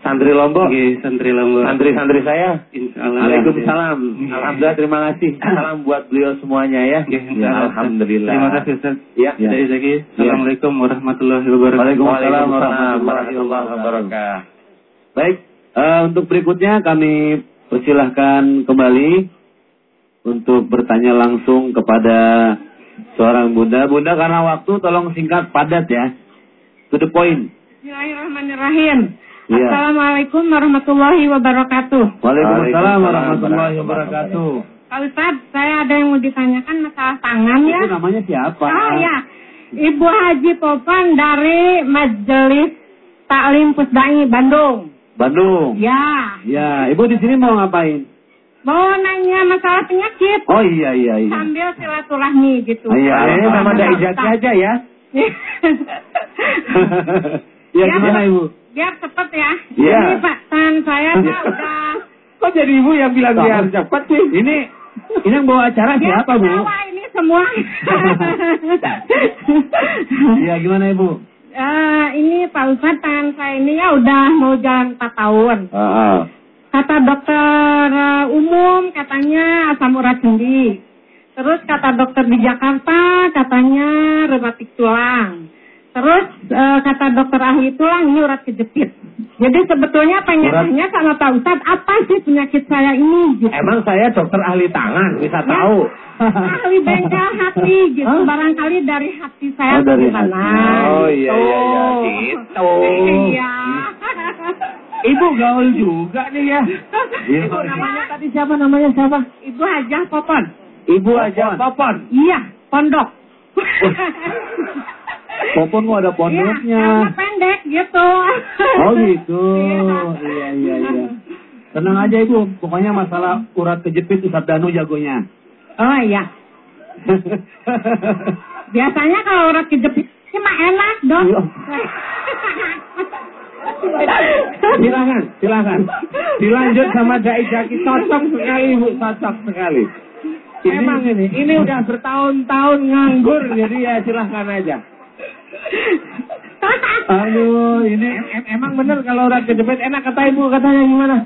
[SPEAKER 2] Santri Lombok.
[SPEAKER 6] Oke, santri Lombok.
[SPEAKER 2] Santri-santri saya.
[SPEAKER 6] Insya Allah.
[SPEAKER 2] Waalaikumsalam. Alhamdulillah, terima kasih. Salam buat beliau semuanya ya.
[SPEAKER 6] Ustaz.
[SPEAKER 2] Alhamdulillah.
[SPEAKER 6] Terima kasih Ustaz.
[SPEAKER 2] Ya.
[SPEAKER 1] Ya.
[SPEAKER 6] Dari Zaki. Assalamualaikum warahmatullahi wabarakatuh.
[SPEAKER 1] Waalaikumsalam
[SPEAKER 2] warahmatullahi wabarakatuh.
[SPEAKER 1] Baik, eh, untuk berikutnya kami persilahkan kembali untuk bertanya langsung kepada seorang bunda. Bunda karena waktu tolong singkat padat ya. To the point.
[SPEAKER 7] Bismillahirrahmanirrahim.
[SPEAKER 1] Iya.
[SPEAKER 7] Assalamualaikum warahmatullahi wabarakatuh.
[SPEAKER 1] Waalaikumsalam warahmatullahi wabarakatuh.
[SPEAKER 7] Pak Ustadz, saya ada yang mau ditanyakan masalah tangan ya.
[SPEAKER 1] Itu namanya siapa?
[SPEAKER 7] Oh ya, Ibu Haji Popon dari Majelis Taklim Pusdai Bandung.
[SPEAKER 1] Bandung.
[SPEAKER 7] Ya,
[SPEAKER 1] Ya, ibu di sini mau ngapain?
[SPEAKER 7] mau nanya masalah penyakit
[SPEAKER 1] Oh iya iya iya.
[SPEAKER 7] sambil silaturahmi gitu.
[SPEAKER 1] Iya,
[SPEAKER 2] Ini sama Dai Jaki aja ya.
[SPEAKER 1] ya gimana ibu?
[SPEAKER 7] Biar cepet ya.
[SPEAKER 1] Iya.
[SPEAKER 7] Ini Pak, tangan saya Pak udah
[SPEAKER 2] Kok jadi ibu yang bilang biar cepat sih?
[SPEAKER 1] Ini ini yang bawa acara
[SPEAKER 7] Biar
[SPEAKER 1] siapa bu?
[SPEAKER 7] ini semua.
[SPEAKER 1] Iya gimana ibu?
[SPEAKER 7] Eh, ini Pak Ustadz tangan saya ini ya udah mau jalan 4 tahun.
[SPEAKER 1] Ah,
[SPEAKER 7] Kata dokter eh, umum katanya asam urat sendi. Terus kata dokter di Jakarta katanya reumatik tulang. Terus eh, kata dokter ahli tulang ini urat kejepit. Jadi sebetulnya tanya sama Pak Ustadz apa sih penyakit saya ini gitu.
[SPEAKER 2] Emang saya dokter ahli tangan, bisa tahu.
[SPEAKER 7] ahli bengkel hati gitu. Barangkali dari hati saya
[SPEAKER 1] Oh, dari
[SPEAKER 7] gimana.
[SPEAKER 1] hati.
[SPEAKER 2] Oh, iya, iya, iya.
[SPEAKER 7] Gitu.
[SPEAKER 2] Gitu.
[SPEAKER 7] Iya.
[SPEAKER 2] Ibu gaul juga nih ya. Ibu namanya tadi siapa namanya siapa?
[SPEAKER 7] Ibu Hajah Popon.
[SPEAKER 2] Ibu aja Popon.
[SPEAKER 7] Iya, pondok.
[SPEAKER 1] Popon mau ada
[SPEAKER 7] Iya,
[SPEAKER 1] pondoknya.
[SPEAKER 7] karena pendek gitu.
[SPEAKER 1] Oh gitu.
[SPEAKER 7] Iya.
[SPEAKER 1] Iya iya iya. Tenang aja ibu. Pokoknya masalah urat kejepit Ustaz Danu jagonya.
[SPEAKER 7] Oh iya. Biasanya kalau urat kejepit ini mah enak dong.
[SPEAKER 1] Iya.
[SPEAKER 2] Silakan, silakan. Dilanjut sama Dai Jaki cocok sekali Ibu, cocok sekali. Emang ini, ini udah bertahun-tahun nganggur, jadi ya silahkan aja.
[SPEAKER 1] Aduh, ini
[SPEAKER 2] Em- em- emang bener kalau urat kejepit enak kata ibu katanya gimana?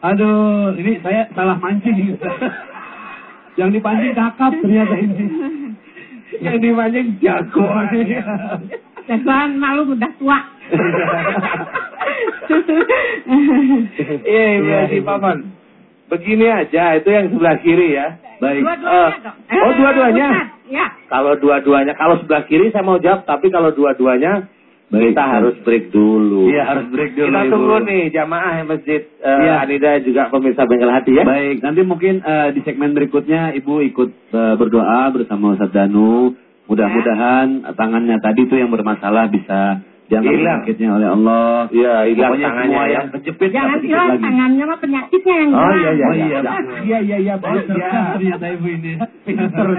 [SPEAKER 1] aduh, ini saya salah mancing. Yang dipancing kakap ternyata ini.
[SPEAKER 2] Yang dimancing jago.
[SPEAKER 7] Jagoan malu udah tua.
[SPEAKER 2] Iya,
[SPEAKER 1] Iya, Ibu.
[SPEAKER 2] Paman. Begini aja, itu yang sebelah kiri ya.
[SPEAKER 1] Baik.
[SPEAKER 7] Dua-duanya dong.
[SPEAKER 2] oh, dua-duanya?
[SPEAKER 7] Ya.
[SPEAKER 2] Kalau dua-duanya, kalau sebelah kiri saya mau jawab, tapi kalau dua-duanya
[SPEAKER 1] Baik.
[SPEAKER 2] kita harus break dulu.
[SPEAKER 1] Iya, harus break dulu.
[SPEAKER 2] Kita
[SPEAKER 1] Ibu.
[SPEAKER 2] tunggu nih jamaah yang masjid eh,
[SPEAKER 1] Iya.
[SPEAKER 2] Anida juga pemirsa bengkel hati ya.
[SPEAKER 1] Baik, nanti mungkin eh, di segmen berikutnya Ibu ikut eh, berdoa bersama Ustaz Danu. Mudah-mudahan eh, tangannya tadi tuh yang bermasalah bisa diangkat
[SPEAKER 2] Hilang.
[SPEAKER 1] penyakitnya oleh Allah.
[SPEAKER 2] Iya, hilang
[SPEAKER 1] Pokoknya
[SPEAKER 2] tangannya
[SPEAKER 1] semua
[SPEAKER 2] ya.
[SPEAKER 1] yang kejepit
[SPEAKER 7] Jangan hilang
[SPEAKER 1] lagi.
[SPEAKER 7] tangannya mah penyakitnya yang
[SPEAKER 2] Oh,
[SPEAKER 7] hilang.
[SPEAKER 2] iya, iya,
[SPEAKER 1] Oh
[SPEAKER 2] iya.
[SPEAKER 1] iya,
[SPEAKER 2] Iya, iya, iya, baik ya.
[SPEAKER 1] Ternyata Ibu ini.
[SPEAKER 2] Pinter.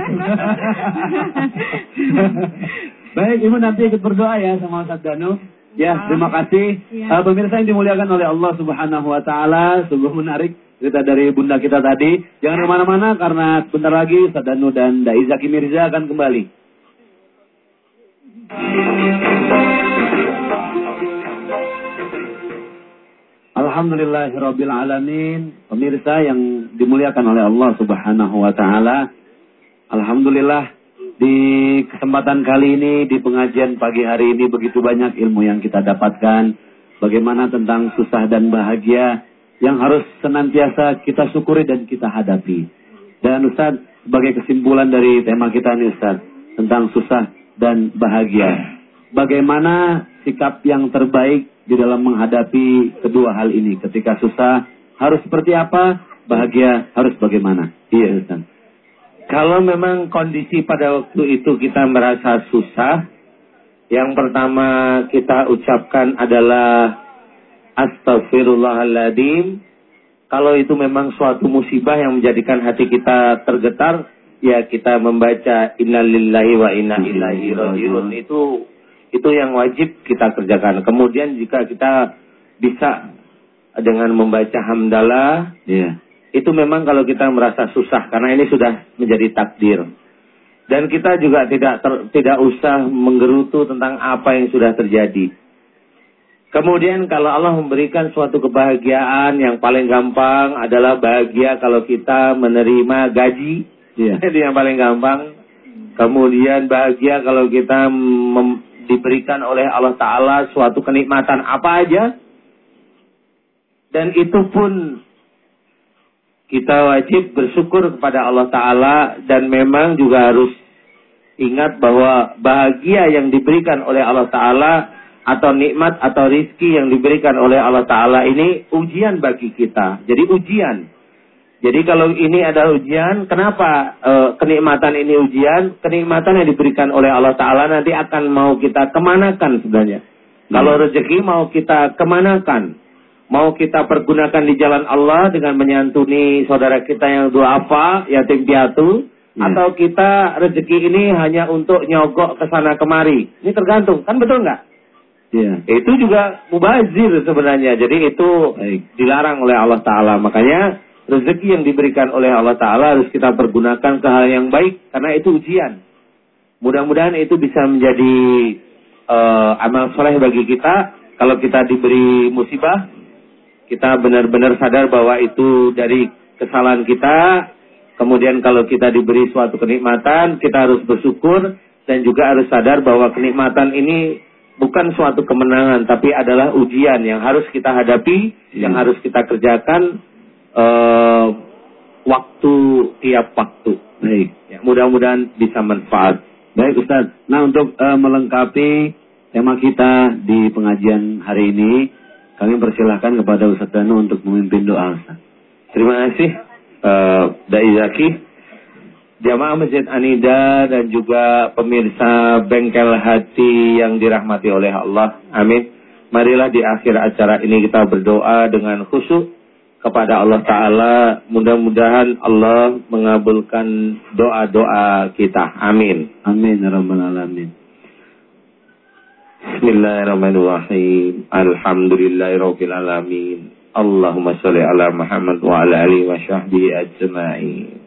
[SPEAKER 1] Baik, Ibu nanti ikut berdoa ya sama Ustaz Danu. Ya, terima kasih.
[SPEAKER 7] Iya.
[SPEAKER 1] Eh, pemirsa yang dimuliakan oleh Allah Subhanahu wa taala, sungguh menarik cerita dari bunda kita tadi. Jangan ke mana-mana karena sebentar lagi Ustaz Danu dan Dai Zaki Mirza akan kembali. Alhamdulillahirabbil alamin. Pemirsa yang dimuliakan oleh Allah Subhanahu wa taala. Alhamdulillah di kesempatan kali ini di pengajian pagi hari ini begitu banyak ilmu yang kita dapatkan. Bagaimana tentang susah dan bahagia yang harus senantiasa kita syukuri dan kita hadapi. Dan Ustaz, sebagai kesimpulan dari tema kita ini Ustaz, tentang susah dan bahagia. Bagaimana sikap yang terbaik di dalam menghadapi kedua hal ini? Ketika susah, harus seperti apa? Bahagia harus bagaimana? Iya Ustaz.
[SPEAKER 2] Kalau memang kondisi pada waktu itu kita merasa susah, yang pertama kita ucapkan adalah Astaghfirullahaladzim. Kalau itu memang suatu musibah yang menjadikan hati kita tergetar, ya kita membaca innalillahi wa inna ilaihi rajiun. Itu itu yang wajib kita kerjakan. Kemudian jika kita bisa dengan membaca hamdalah,
[SPEAKER 1] Iya.
[SPEAKER 2] itu memang kalau kita merasa susah karena ini sudah menjadi takdir. Dan kita juga tidak ter, tidak usah menggerutu tentang apa yang sudah terjadi. Kemudian kalau Allah memberikan suatu kebahagiaan yang paling gampang adalah bahagia kalau kita menerima gaji.
[SPEAKER 1] Iya.
[SPEAKER 2] Itu yang paling gampang. Kemudian bahagia kalau kita mem- diberikan oleh Allah Ta'ala suatu kenikmatan apa aja. Dan itu pun kita wajib bersyukur kepada Allah Ta'ala dan memang juga harus ingat bahwa bahagia yang diberikan oleh Allah Ta'ala atau nikmat atau rizki yang diberikan oleh Allah Ta'ala ini ujian bagi kita. Jadi ujian. Jadi kalau ini ada ujian, kenapa e, kenikmatan ini ujian? Kenikmatan yang diberikan oleh Allah Ta'ala nanti akan mau kita kemanakan sebenarnya. Kalau rezeki mau kita kemanakan? Mau kita pergunakan di jalan Allah dengan menyantuni saudara kita yang duafa, yatim piatu,
[SPEAKER 1] Hmm.
[SPEAKER 2] atau kita rezeki ini hanya untuk nyogok ke sana kemari. Ini tergantung, kan betul nggak?
[SPEAKER 1] Iya.
[SPEAKER 2] Itu juga mubazir sebenarnya. Jadi itu
[SPEAKER 1] Baik.
[SPEAKER 2] dilarang oleh Allah Ta'ala. Makanya rezeki yang diberikan oleh Allah Ta'ala harus kita pergunakan ke hal yang baik. Karena itu ujian. Mudah-mudahan itu bisa menjadi eh, amal soleh bagi kita. Kalau kita diberi musibah, kita benar-benar sadar bahwa itu dari kesalahan kita. Kemudian kalau kita diberi suatu kenikmatan, kita harus bersyukur. Dan juga harus sadar bahwa kenikmatan ini bukan suatu kemenangan, tapi adalah ujian yang harus kita hadapi, yang
[SPEAKER 1] Hmm.
[SPEAKER 2] harus kita kerjakan eh, waktu tiap waktu.
[SPEAKER 1] Baik.
[SPEAKER 2] Ya, mudah-mudahan bisa manfaat.
[SPEAKER 1] Baik Ustaz. Nah untuk eh, melengkapi tema kita di pengajian hari ini, kami persilahkan kepada Ustaz Danu untuk memimpin doa Ustaz.
[SPEAKER 2] Terima kasih eh, Dai Zaki. Jamaah Masjid Anida dan juga pemirsa Bengkel Hati yang dirahmati oleh Allah. Amin. Marilah di akhir acara ini kita berdoa dengan khusyuk kepada Allah Ta'ala. Mudah-mudahan Allah mengabulkan doa-doa kita. Amin.
[SPEAKER 1] Amin ya rabbal alamin.
[SPEAKER 2] Bismillahirrahmanirrahim. Alhamdulillahirabbil alamin. Allahumma shalli ala Muhammad wa ala alihi wa sahbihi ajma'in.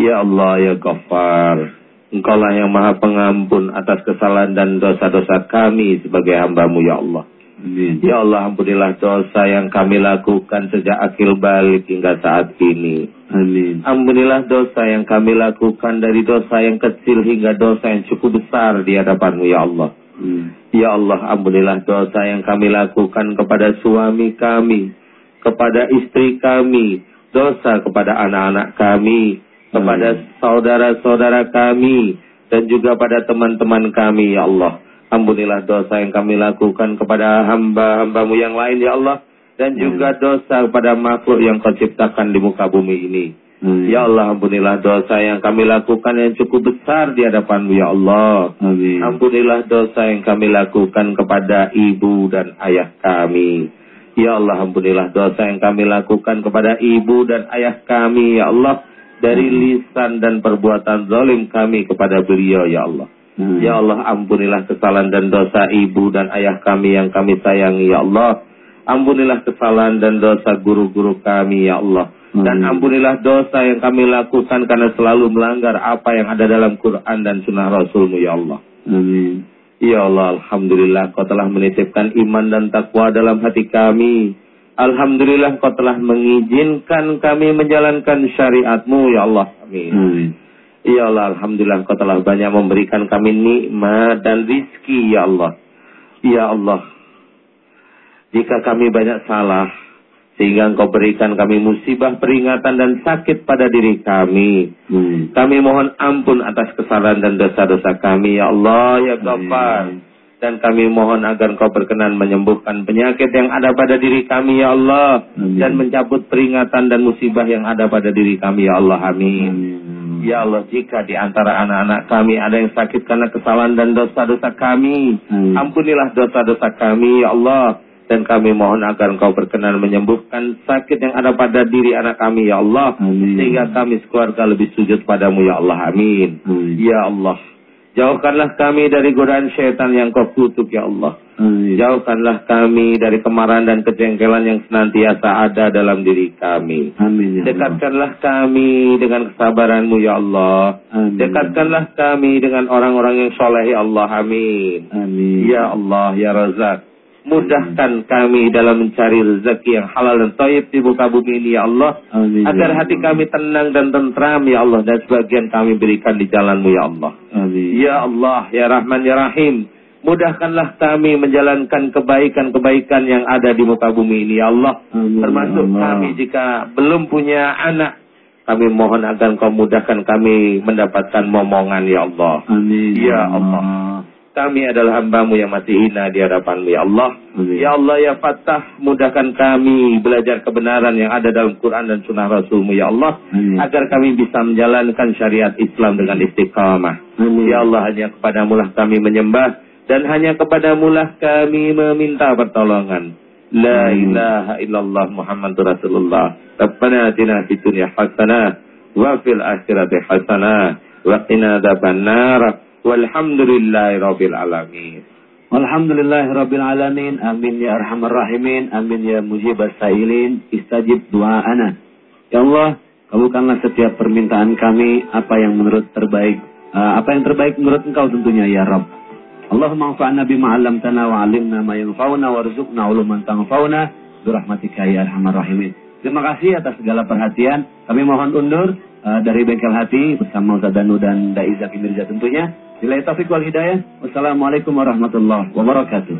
[SPEAKER 2] Ya Allah ya Ghaffar, Engkaulah yang Maha Pengampun atas kesalahan dan dosa-dosa kami sebagai hambamu ya Allah.
[SPEAKER 1] Amin.
[SPEAKER 2] Ya Allah ampunilah dosa yang kami lakukan sejak akil balik hingga saat ini.
[SPEAKER 1] Amin.
[SPEAKER 2] Ampunilah dosa yang kami lakukan dari dosa yang kecil hingga dosa yang cukup besar di hadapanmu ya Allah.
[SPEAKER 1] Hmm.
[SPEAKER 2] Ya Allah, ampunilah dosa yang kami lakukan kepada suami kami, kepada istri kami, dosa kepada anak-anak kami, kepada saudara-saudara kami, dan juga pada teman-teman kami, ya Allah. Ampunilah dosa yang kami lakukan kepada hamba-hambamu yang lain, ya Allah. Dan juga dosa kepada makhluk yang kau ciptakan di muka bumi ini.
[SPEAKER 1] Amin.
[SPEAKER 2] Ya Allah, ampunilah dosa yang kami lakukan yang cukup besar di hadapanmu, ya Allah.
[SPEAKER 1] Amin.
[SPEAKER 2] Ampunilah dosa yang kami lakukan kepada ibu dan ayah kami. Ya Allah, ampunilah dosa yang kami lakukan kepada ibu dan ayah kami, ya Allah. Dari lisan dan perbuatan zalim kami kepada beliau, ya Allah.
[SPEAKER 1] Amin.
[SPEAKER 2] Ya Allah, ampunilah kesalahan dan dosa ibu dan ayah kami yang kami sayangi, ya Allah. Ampunilah kesalahan dan dosa guru-guru kami, ya Allah. Dan
[SPEAKER 1] Amin.
[SPEAKER 2] ampunilah dosa yang kami lakukan karena selalu melanggar apa yang ada dalam Quran dan sunnah Rasulmu, ya Allah.
[SPEAKER 1] Amin.
[SPEAKER 2] Ya Allah, Alhamdulillah kau telah menitipkan iman dan takwa dalam hati kami. Alhamdulillah kau telah mengizinkan kami menjalankan syariatmu, ya Allah. Amin.
[SPEAKER 1] Amin.
[SPEAKER 2] Ya Allah, Alhamdulillah kau telah banyak memberikan kami nikmat dan rizki, ya Allah. Ya Allah. Jika kami banyak salah, sehingga engkau berikan kami musibah, peringatan dan sakit pada diri kami.
[SPEAKER 1] Amin.
[SPEAKER 2] Kami mohon ampun atas kesalahan dan dosa-dosa kami, ya Allah, ya Ghaffar. Dan kami mohon agar engkau berkenan menyembuhkan penyakit yang ada pada diri kami, ya Allah.
[SPEAKER 1] Amin.
[SPEAKER 2] Dan mencabut peringatan dan musibah yang ada pada diri kami, ya Allah. Amin.
[SPEAKER 1] Amin.
[SPEAKER 2] Ya Allah, jika di antara anak-anak kami ada yang sakit karena kesalahan dan dosa-dosa kami,
[SPEAKER 1] Amin.
[SPEAKER 2] ampunilah dosa-dosa kami, ya Allah. Dan kami mohon agar Engkau berkenan menyembuhkan sakit yang ada pada diri anak kami, ya Allah.
[SPEAKER 1] Amin.
[SPEAKER 2] Sehingga kami sekeluarga lebih sujud padamu, ya Allah. Amin.
[SPEAKER 1] Amin.
[SPEAKER 2] Ya Allah. Jauhkanlah kami dari godaan syaitan yang kau kutuk, ya Allah.
[SPEAKER 1] Amin.
[SPEAKER 2] Jauhkanlah kami dari kemarahan dan kejengkelan yang senantiasa ada dalam diri kami.
[SPEAKER 1] Amin ya Allah.
[SPEAKER 2] Dekatkanlah kami dengan kesabaranmu ya Allah.
[SPEAKER 1] Amin.
[SPEAKER 2] Dekatkanlah kami dengan orang-orang yang soleh ya Allah. Amin.
[SPEAKER 1] Amin.
[SPEAKER 2] Ya Allah, ya Razak. Mudahkan kami dalam mencari rezeki yang halal dan taib di muka bumi ini ya Allah.
[SPEAKER 1] Amin.
[SPEAKER 2] Agar
[SPEAKER 1] ya
[SPEAKER 2] hati kami tenang dan tentram ya Allah. Dan sebagian kami berikan di jalanmu ya Allah.
[SPEAKER 1] Amin.
[SPEAKER 2] Ya Allah, ya Rahman, ya Rahim. Mudahkanlah kami menjalankan kebaikan-kebaikan yang ada di muka bumi ini, ya Allah.
[SPEAKER 1] Amin,
[SPEAKER 2] Termasuk
[SPEAKER 1] ya Allah.
[SPEAKER 2] kami jika belum punya anak. Kami mohon agar kau mudahkan kami mendapatkan momongan, ya Allah.
[SPEAKER 1] Amin.
[SPEAKER 2] Ya Allah. Kami adalah hambamu yang masih hina di hadapanmu, ya Allah.
[SPEAKER 1] Amin.
[SPEAKER 2] Ya Allah, ya Fatah, mudahkan kami belajar kebenaran yang ada dalam Quran dan sunnah Rasulmu, ya Allah.
[SPEAKER 1] Amin.
[SPEAKER 2] Agar kami bisa menjalankan syariat Islam dengan istiqamah.
[SPEAKER 1] Amin.
[SPEAKER 2] Ya Allah, hanya kepadamu lah kami menyembah. Dan hanya kepadamu lah kami meminta pertolongan. La ilaha illallah Muhammadur Rasulullah. Rabbana atina fid dunya hasanah. Wa fil akhirati hasanah. Wa qina adzabannar. Walhamdulillahi rabbil alamin.
[SPEAKER 1] Alhamdulillah Rabbil Alamin Amin ya Arhamar Rahimin Amin ya Mujib Sailin Istajib doaana Ya Allah Kabulkanlah setiap permintaan kami Apa yang menurut terbaik eh, Apa yang terbaik menurut engkau tentunya ya Rabb Allahumma anfa'na bima 'allamtana wa 'allimna ma yanfa'una warzuqna uluman tanfa'una birahmatika ya arhamar rahimin. Terima kasih atas segala perhatian. Kami mohon undur eh, dari Bengkel Hati bersama Ustaz Danu dan Dai Zaki Mirza tentunya. Bila wal hidayah. Wassalamualaikum warahmatullahi wabarakatuh.